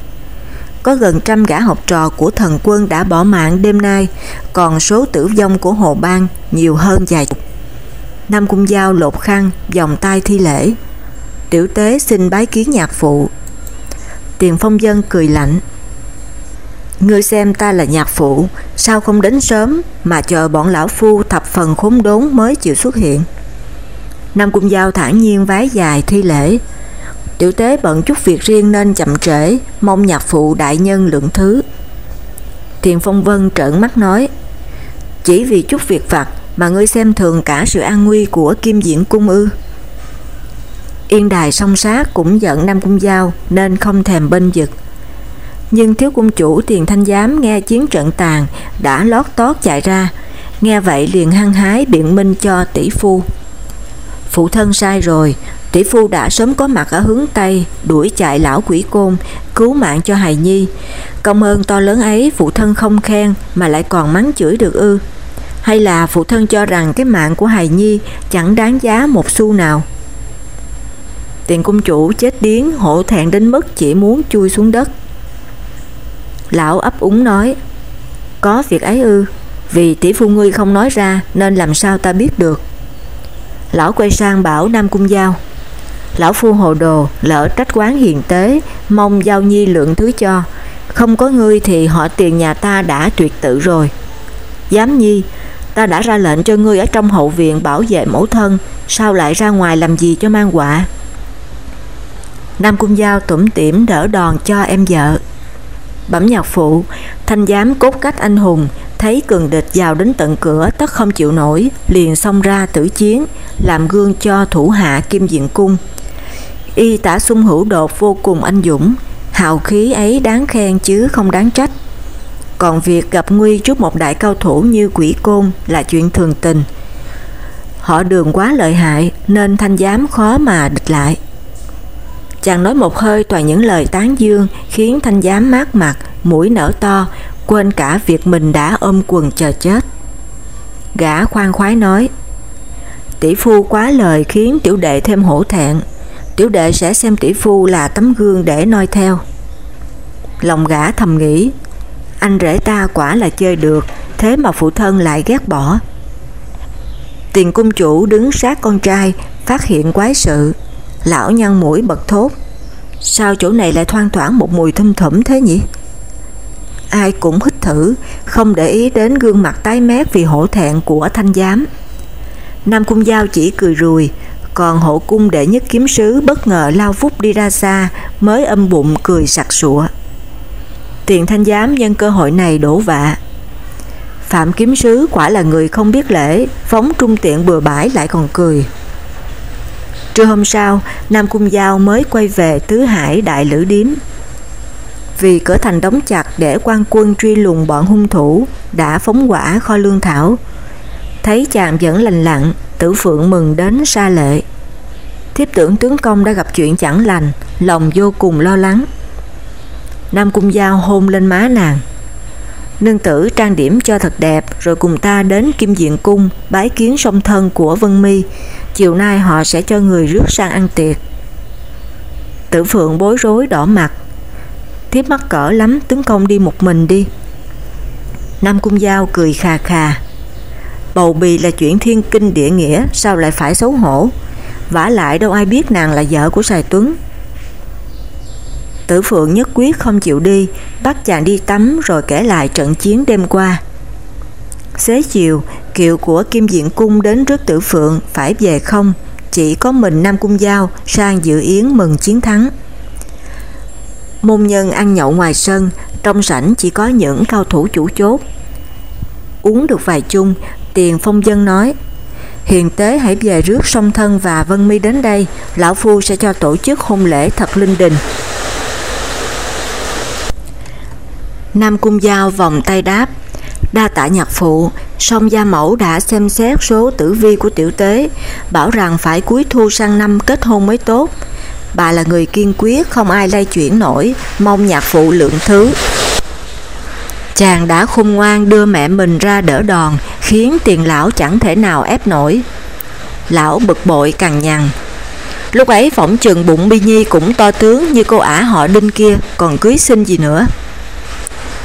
Có gần trăm gã học trò của thần quân đã bỏ mạng đêm nay, còn số tử vong của Hồ Bang nhiều hơn vài chục. Nam Cung Giao lột khăn, vòng tay thi lễ. Tiểu tế xin bái kiến nhạc phụ. Tiền phong dân cười lạnh. Ngươi xem ta là nhạc phụ, sao không đến sớm mà chờ bọn lão phu thập phần khốn đốn mới chịu xuất hiện. Nam Cung Giao thản nhiên vái dài thi lễ. Tiểu tế bận chút việc riêng nên chậm trễ, mong nhạc phụ đại nhân lượng thứ. Tiền Phong Vân trợn mắt nói, chỉ vì chút việc vặt mà ngươi xem thường cả sự an nguy của kim diễn cung ư. Yên đài song sát cũng giận Nam Cung Giao nên không thèm bên giật. Nhưng thiếu cung chủ tiền thanh giám nghe chiến trận tàn đã lót tót chạy ra, nghe vậy liền hăng hái biện minh cho tỷ phu. Phụ thân sai rồi, tỷ phu đã sớm có mặt ở hướng Tây, đuổi chạy lão quỷ côn, cứu mạng cho hài nhi. Công ơn to lớn ấy phụ thân không khen mà lại còn mắng chửi được ư. Hay là phụ thân cho rằng cái mạng của hài nhi chẳng đáng giá một xu nào? Tiền cung chủ chết điếng hổ thẹn đến mức chỉ muốn chui xuống đất. Lão ấp úng nói, có việc ấy ư, vì tỷ phu ngươi không nói ra nên làm sao ta biết được. Lão quay sang bảo Nam Cung Giao, Lão phu hồ đồ, lỡ trách quán hiền tế, mong Giao Nhi lượng thứ cho, không có ngươi thì họ tiền nhà ta đã tuyệt tự rồi. Giám Nhi, ta đã ra lệnh cho ngươi ở trong hậu viện bảo vệ mẫu thân, sao lại ra ngoài làm gì cho mang quả? Nam Cung Giao tủm tỉm đỡ đòn cho em vợ. Bẩm nhạc phụ, thanh giám cốt cách anh hùng, thấy cường địch vào đến tận cửa tất không chịu nổi, liền xông ra tử chiến, làm gương cho thủ hạ Kim Diện Cung. Y tả sung hữu đột vô cùng anh dũng, hào khí ấy đáng khen chứ không đáng trách. Còn việc gặp nguy trước một đại cao thủ như quỷ côn là chuyện thường tình. Họ đường quá lợi hại nên thanh giám khó mà địch lại. Chàng nói một hơi toàn những lời tán dương khiến thanh giám mát mặt, mũi nở to, quên cả việc mình đã ôm quần chờ chết. Gã khoan khoái nói, tỷ phu quá lời khiến tiểu đệ thêm hổ thẹn, tiểu đệ sẽ xem tỷ phu là tấm gương để noi theo. Lòng gã thầm nghĩ, anh rể ta quả là chơi được, thế mà phụ thân lại ghét bỏ. Tiền cung chủ đứng sát con trai, phát hiện quái sự, lão nhăn mũi bật thốt. Sao chỗ này lại thoang thoảng một mùi thum thủm thế nhỉ? Ai cũng hít thử, không để ý đến gương mặt tái mét vì hổ thẹn của thanh giám. Nam Cung Giao chỉ cười rùi, còn hộ cung đệ nhất kiếm sứ bất ngờ lao vút đi ra xa mới âm bụng cười sặc sụa. Tiền thanh giám nhân cơ hội này đổ vạ. Phạm kiếm sứ quả là người không biết lễ, phóng trung tiện bừa bãi lại còn cười. Trưa hôm sau, Nam Cung Giao mới quay về Tứ Hải Đại Lữ Điếm. Vì cửa thành đóng chặt để quan quân truy lùng bọn hung thủ, đã phóng quả kho lương thảo. Thấy chàng vẫn lành lặng, tử phượng mừng đến xa lệ. Thiếp tưởng tướng công đã gặp chuyện chẳng lành, lòng vô cùng lo lắng. Nam Cung Giao hôn lên má nàng. Nương tử trang điểm cho thật đẹp, rồi cùng ta đến Kim Diện Cung bái kiến song thân của Vân Mi. Chiều nay họ sẽ cho người rước sang ăn tiệc. Tử Phượng bối rối đỏ mặt. Thiếp mắc cỡ lắm, tướng công đi một mình đi. Nam Cung Giao cười khà khà. Bầu bì là chuyện thiên kinh địa nghĩa, sao lại phải xấu hổ. vả lại đâu ai biết nàng là vợ của Sài Tuấn. Tử Phượng nhất quyết không chịu đi, bắt chàng đi tắm rồi kể lại trận chiến đêm qua. Xế chiều, kiệu của Kim Diện Cung đến rước Tử Phượng phải về không, chỉ có mình Nam Cung Giao sang dự yến mừng chiến thắng. Môn nhân ăn nhậu ngoài sân, trong sảnh chỉ có những cao thủ chủ chốt. Uống được vài chung, tiền phong dân nói, Hiền tế hãy về rước song thân và Vân Mi đến đây, lão phu sẽ cho tổ chức hôn lễ thật linh đình. Nam Cung Giao vòng tay đáp, đa tạ nhạc phụ, song gia mẫu đã xem xét số tử vi của tiểu tế, bảo rằng phải cuối thu sang năm kết hôn mới tốt. Bà là người kiên quyết, không ai lay chuyển nổi, mong nhạc phụ lượng thứ. Chàng đã khôn ngoan đưa mẹ mình ra đỡ đòn, khiến tiền lão chẳng thể nào ép nổi. Lão bực bội cằn nhằn. Lúc ấy phỏng chừng bụng Bi Nhi cũng to tướng như cô ả họ đinh kia, còn cưới sinh gì nữa.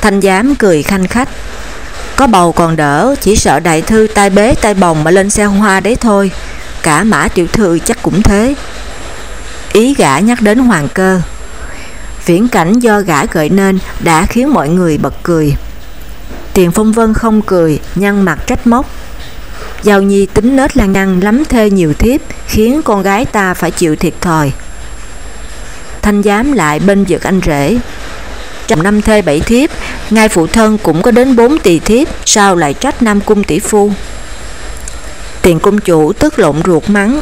Thanh giám cười khanh khách. Có bầu còn đỡ, chỉ sợ đại thư tai bế tai bồng mà lên xe hoa đấy thôi. Cả mã tiểu thư chắc cũng thế. Ý gã nhắc đến hoàng cơ. Viễn cảnh do gã gợi nên đã khiến mọi người bật cười. Tiền Phong Vân không cười, nhăn mặt trách móc. Giao Nhi tính nết lan nhăn lắm thê nhiều thiếp, khiến con gái ta phải chịu thiệt thòi. Thanh giám lại bên vực anh rể. Trong năm thê bảy thiếp, ngay phụ thân cũng có đến bốn tỳ thiếp, sao lại trách nam cung tỷ phu? Tiền cung chủ tức lộn ruột mắng.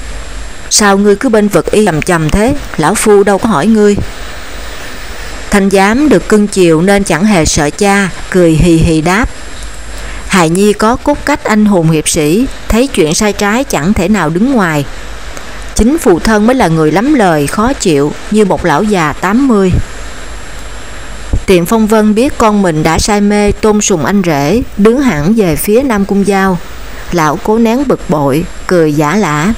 Sao ngươi cứ bên vực y chầm chầm thế, lão phu đâu có hỏi ngươi. Thanh giám được cưng chiều nên chẳng hề sợ cha, cười hì hì đáp. Hài Nhi có cốt cách anh hùng hiệp sĩ, thấy chuyện sai trái chẳng thể nào đứng ngoài. Chính phụ thân mới là người lắm lời, khó chịu như một lão già 80. Tiện Phong Vân biết con mình đã say mê tôn sùng anh rể, đứng hẳn về phía Nam Cung Giao. Lão cố nén bực bội, cười giả lả.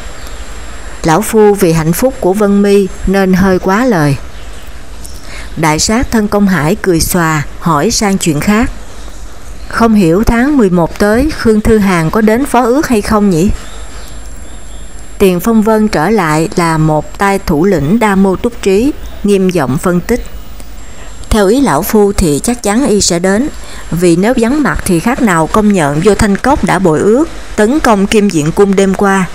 Lão Phu vì hạnh phúc của Vân Mi nên hơi quá lời. Đại sát thân công hải cười xòa, hỏi sang chuyện khác. Không hiểu tháng 11 tới Khương Thư Hàng có đến phó ước hay không nhỉ? Tiền Phong Vân trở lại là một tay thủ lĩnh đa mô túc trí, nghiêm giọng phân tích. Theo ý lão phu thì chắc chắn y sẽ đến, vì nếu vắng mặt thì khác nào công nhận vô thanh cốc đã bội ước, tấn công kim diện cung đêm qua.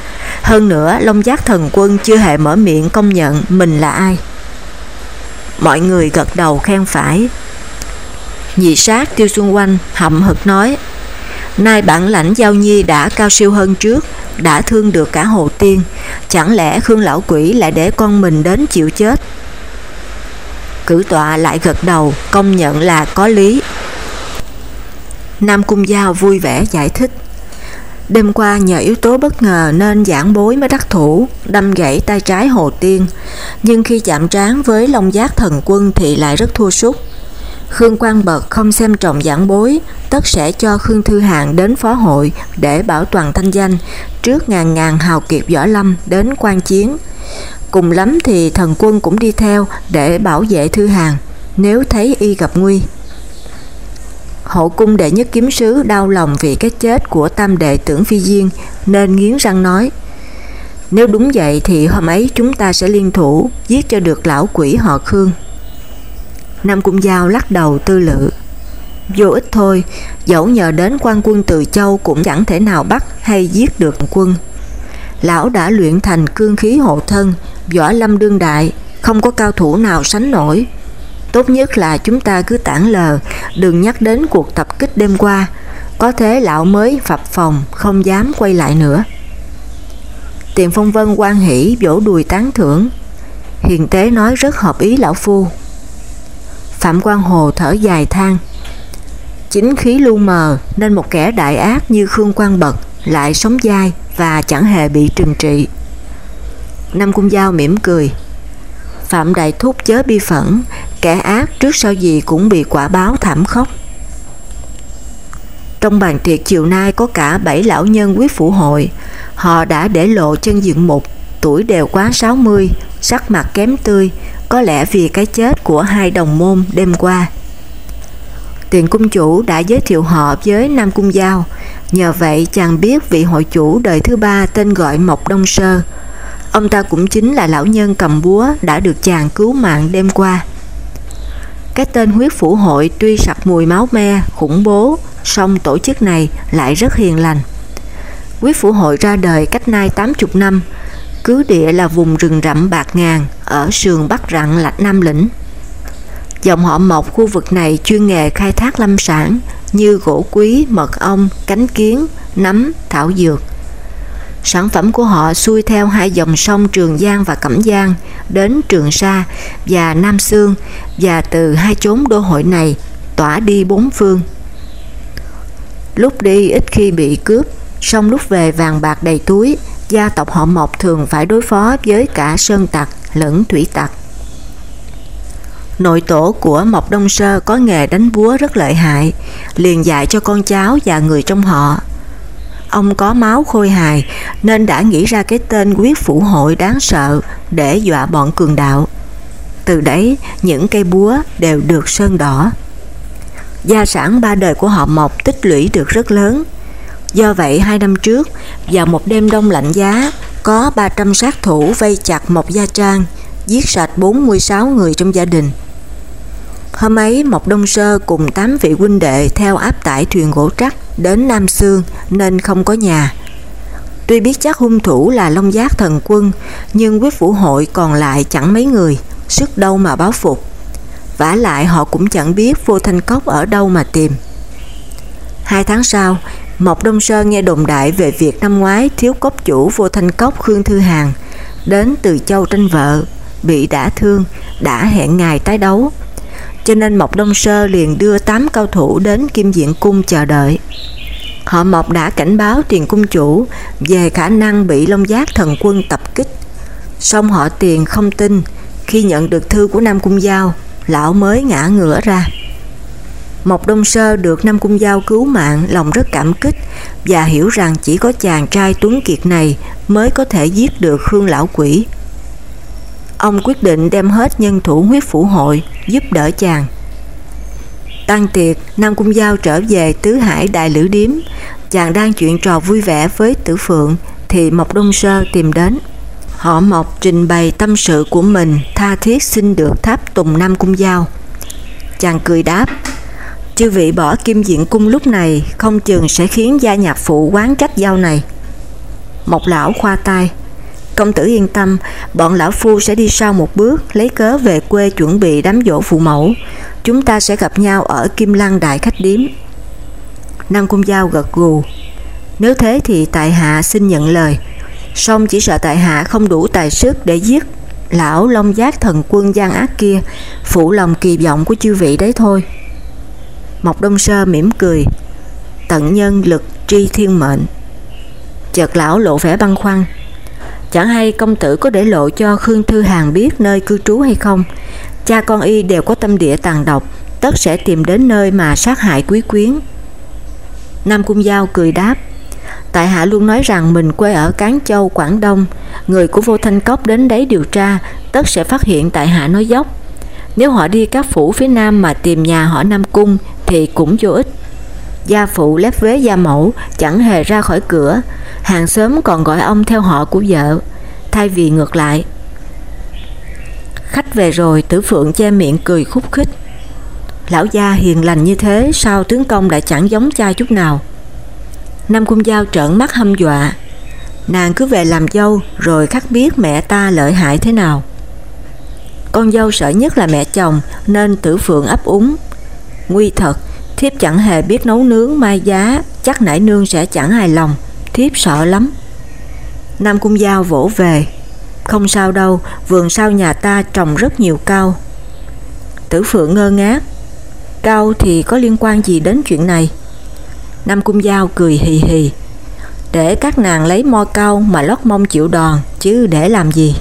Hơn nữa, Long Giác Thần Quân chưa hề mở miệng công nhận mình là ai. Mọi người gật đầu khen phải. Nhị sát Tiêu Xuân Quanh hậm hực nói Nay bản lãnh Giao Nhi đã cao siêu hơn trước Đã thương được cả Hồ Tiên Chẳng lẽ Khương Lão Quỷ lại để con mình đến chịu chết Cử tọa lại gật đầu Công nhận là có lý Nam Cung Giao vui vẻ giải thích Đêm qua nhờ yếu tố bất ngờ nên giảng bối mới đắc thủ, đâm gãy tay trái Hồ Tiên, nhưng khi chạm trán với Long Giác Thần Quân thì lại rất thua sút. Khương Quang Bật không xem trọng giảng bối, tất sẽ cho Khương Thư Hạng đến phó hội để bảo toàn thanh danh trước ngàn ngàn hào kiệt võ lâm đến quan chiến. Cùng lắm thì thần quân cũng đi theo để bảo vệ Thư Hàng nếu thấy y gặp nguy. Hậu cung đệ nhất kiếm sứ đau lòng vì cái chết của tam đệ tưởng phi diên nên nghiến răng nói Nếu đúng vậy thì hôm ấy chúng ta sẽ liên thủ giết cho được lão quỷ họ Khương. Nam Cung Giao lắc đầu tư lự Vô ích thôi, dẫu nhờ đến quan quân từ châu cũng chẳng thể nào bắt hay giết được quân. Lão đã luyện thành cương khí hộ thân, võ lâm đương đại, không có cao thủ nào sánh nổi. Tốt nhất là chúng ta cứ tản lờ, đừng nhắc đến cuộc tập kích đêm qua, có thế lão mới phập phòng, không dám quay lại nữa. Tiền phong vân quan hỷ vỗ đùi tán thưởng, hiền tế nói rất hợp ý lão phu. Phạm Quang Hồ thở dài than Chính khí lu mờ nên một kẻ đại ác như Khương Quang Bật lại sống dai và chẳng hề bị trừng trị. Nam Cung Giao mỉm cười Phạm Đại Thúc chớ bi phẫn Kẻ ác trước sau gì cũng bị quả báo thảm khốc Trong bàn tiệc chiều nay có cả bảy lão nhân quý phụ hội Họ đã để lộ chân diện mục Tuổi đều quá 60 Sắc mặt kém tươi có lẽ vì cái chết của hai đồng môn đêm qua. Tiền cung chủ đã giới thiệu họ với Nam Cung Giao, nhờ vậy chàng biết vị hội chủ đời thứ ba tên gọi Mộc Đông Sơ. Ông ta cũng chính là lão nhân cầm búa đã được chàng cứu mạng đêm qua. Cái tên huyết phủ hội tuy sặc mùi máu me, khủng bố, song tổ chức này lại rất hiền lành. Huyết phủ hội ra đời cách nay 80 năm, cứ địa là vùng rừng rậm bạc ngàn ở sườn bắc rặng lạch Nam Lĩnh. Dòng họ Mộc khu vực này chuyên nghề khai thác lâm sản như gỗ quý, mật ong, cánh kiến, nấm, thảo dược. Sản phẩm của họ xuôi theo hai dòng sông Trường Giang và Cẩm Giang đến Trường Sa và Nam Sương và từ hai chốn đô hội này tỏa đi bốn phương. Lúc đi ít khi bị cướp, song lúc về vàng bạc đầy túi, gia tộc họ Mộc thường phải đối phó với cả sơn tặc lẫn thủy tặc. Nội tổ của Mộc Đông Sơ có nghề đánh búa rất lợi hại, liền dạy cho con cháu và người trong họ. Ông có máu khôi hài nên đã nghĩ ra cái tên quyết phủ hội đáng sợ để dọa bọn cường đạo. Từ đấy, những cây búa đều được sơn đỏ. Gia sản ba đời của họ Mộc tích lũy được rất lớn. Do vậy, hai năm trước, vào một đêm đông lạnh giá, có 300 sát thủ vây chặt Mộc Gia Trang, giết sạch 46 người trong gia đình. Hôm ấy Mộc Đông Sơ cùng 8 vị huynh đệ theo áp tải thuyền gỗ trắc đến Nam Sương nên không có nhà. Tuy biết chắc hung thủ là Long Giác thần quân nhưng quyết phủ hội còn lại chẳng mấy người, sức đâu mà báo phục. vả lại họ cũng chẳng biết vô thanh cốc ở đâu mà tìm. Hai tháng sau, Mộc Đông Sơn nghe đồn đại về việc năm ngoái thiếu cốc chủ vô thanh cốc Khương Thư Hàng đến từ châu tranh vợ, bị đả thương, đã hẹn ngày tái đấu cho nên Mộc Đông Sơ liền đưa 8 cao thủ đến Kim Diện Cung chờ đợi. Họ Mộc đã cảnh báo tiền cung chủ về khả năng bị Long Giác thần quân tập kích. Song họ tiền không tin, khi nhận được thư của Nam Cung Giao, lão mới ngã ngửa ra. Mộc Đông Sơ được Nam Cung Giao cứu mạng lòng rất cảm kích và hiểu rằng chỉ có chàng trai tuấn kiệt này mới có thể giết được Khương Lão Quỷ ông quyết định đem hết nhân thủ huyết phủ hội giúp đỡ chàng. Tăng tiệc, Nam Cung Giao trở về Tứ Hải Đại Lữ Điếm, chàng đang chuyện trò vui vẻ với Tử Phượng thì Mộc Đông Sơ tìm đến. Họ Mộc trình bày tâm sự của mình tha thiết xin được tháp tùng Nam Cung Giao. Chàng cười đáp, chư vị bỏ kim diện cung lúc này không chừng sẽ khiến gia nhạc phụ quán trách giao này. Mộc lão khoa tay, Công tử yên tâm, bọn lão phu sẽ đi sau một bước, lấy cớ về quê chuẩn bị đám dỗ phụ mẫu. Chúng ta sẽ gặp nhau ở Kim Lăng Đại Khách Điếm. Nam Cung Giao gật gù. Nếu thế thì tại hạ xin nhận lời. Song chỉ sợ tại hạ không đủ tài sức để giết lão Long Giác thần quân gian ác kia, phụ lòng kỳ vọng của chư vị đấy thôi. Mộc Đông Sơ mỉm cười, tận nhân lực tri thiên mệnh. Chợt lão lộ vẻ băng khoăn, Chẳng hay công tử có để lộ cho Khương Thư Hàng biết nơi cư trú hay không? Cha con y đều có tâm địa tàn độc, tất sẽ tìm đến nơi mà sát hại quý quyến. Nam Cung Giao cười đáp, Tại hạ luôn nói rằng mình quê ở Cán Châu, Quảng Đông, người của vô thanh cốc đến đấy điều tra, tất sẽ phát hiện tại hạ nói dốc. Nếu họ đi các phủ phía Nam mà tìm nhà họ Nam Cung thì cũng vô ích. Gia phụ lép vế gia mẫu chẳng hề ra khỏi cửa, hàng xóm còn gọi ông theo họ của vợ, thay vì ngược lại. Khách về rồi tử phượng che miệng cười khúc khích. Lão gia hiền lành như thế sao tướng công lại chẳng giống cha chút nào. Nam Cung Giao trợn mắt hâm dọa. Nàng cứ về làm dâu rồi khắc biết mẹ ta lợi hại thế nào. Con dâu sợ nhất là mẹ chồng nên tử phượng ấp úng. Nguy thật, thiếp chẳng hề biết nấu nướng mai giá, chắc nãy nương sẽ chẳng hài lòng thiếp sợ lắm. Nam Cung Giao vỗ về, không sao đâu, vườn sau nhà ta trồng rất nhiều cao. Tử Phượng ngơ ngác, cao thì có liên quan gì đến chuyện này? Nam Cung Giao cười hì hì, để các nàng lấy mo cao mà lót mông chịu đòn, chứ để làm gì?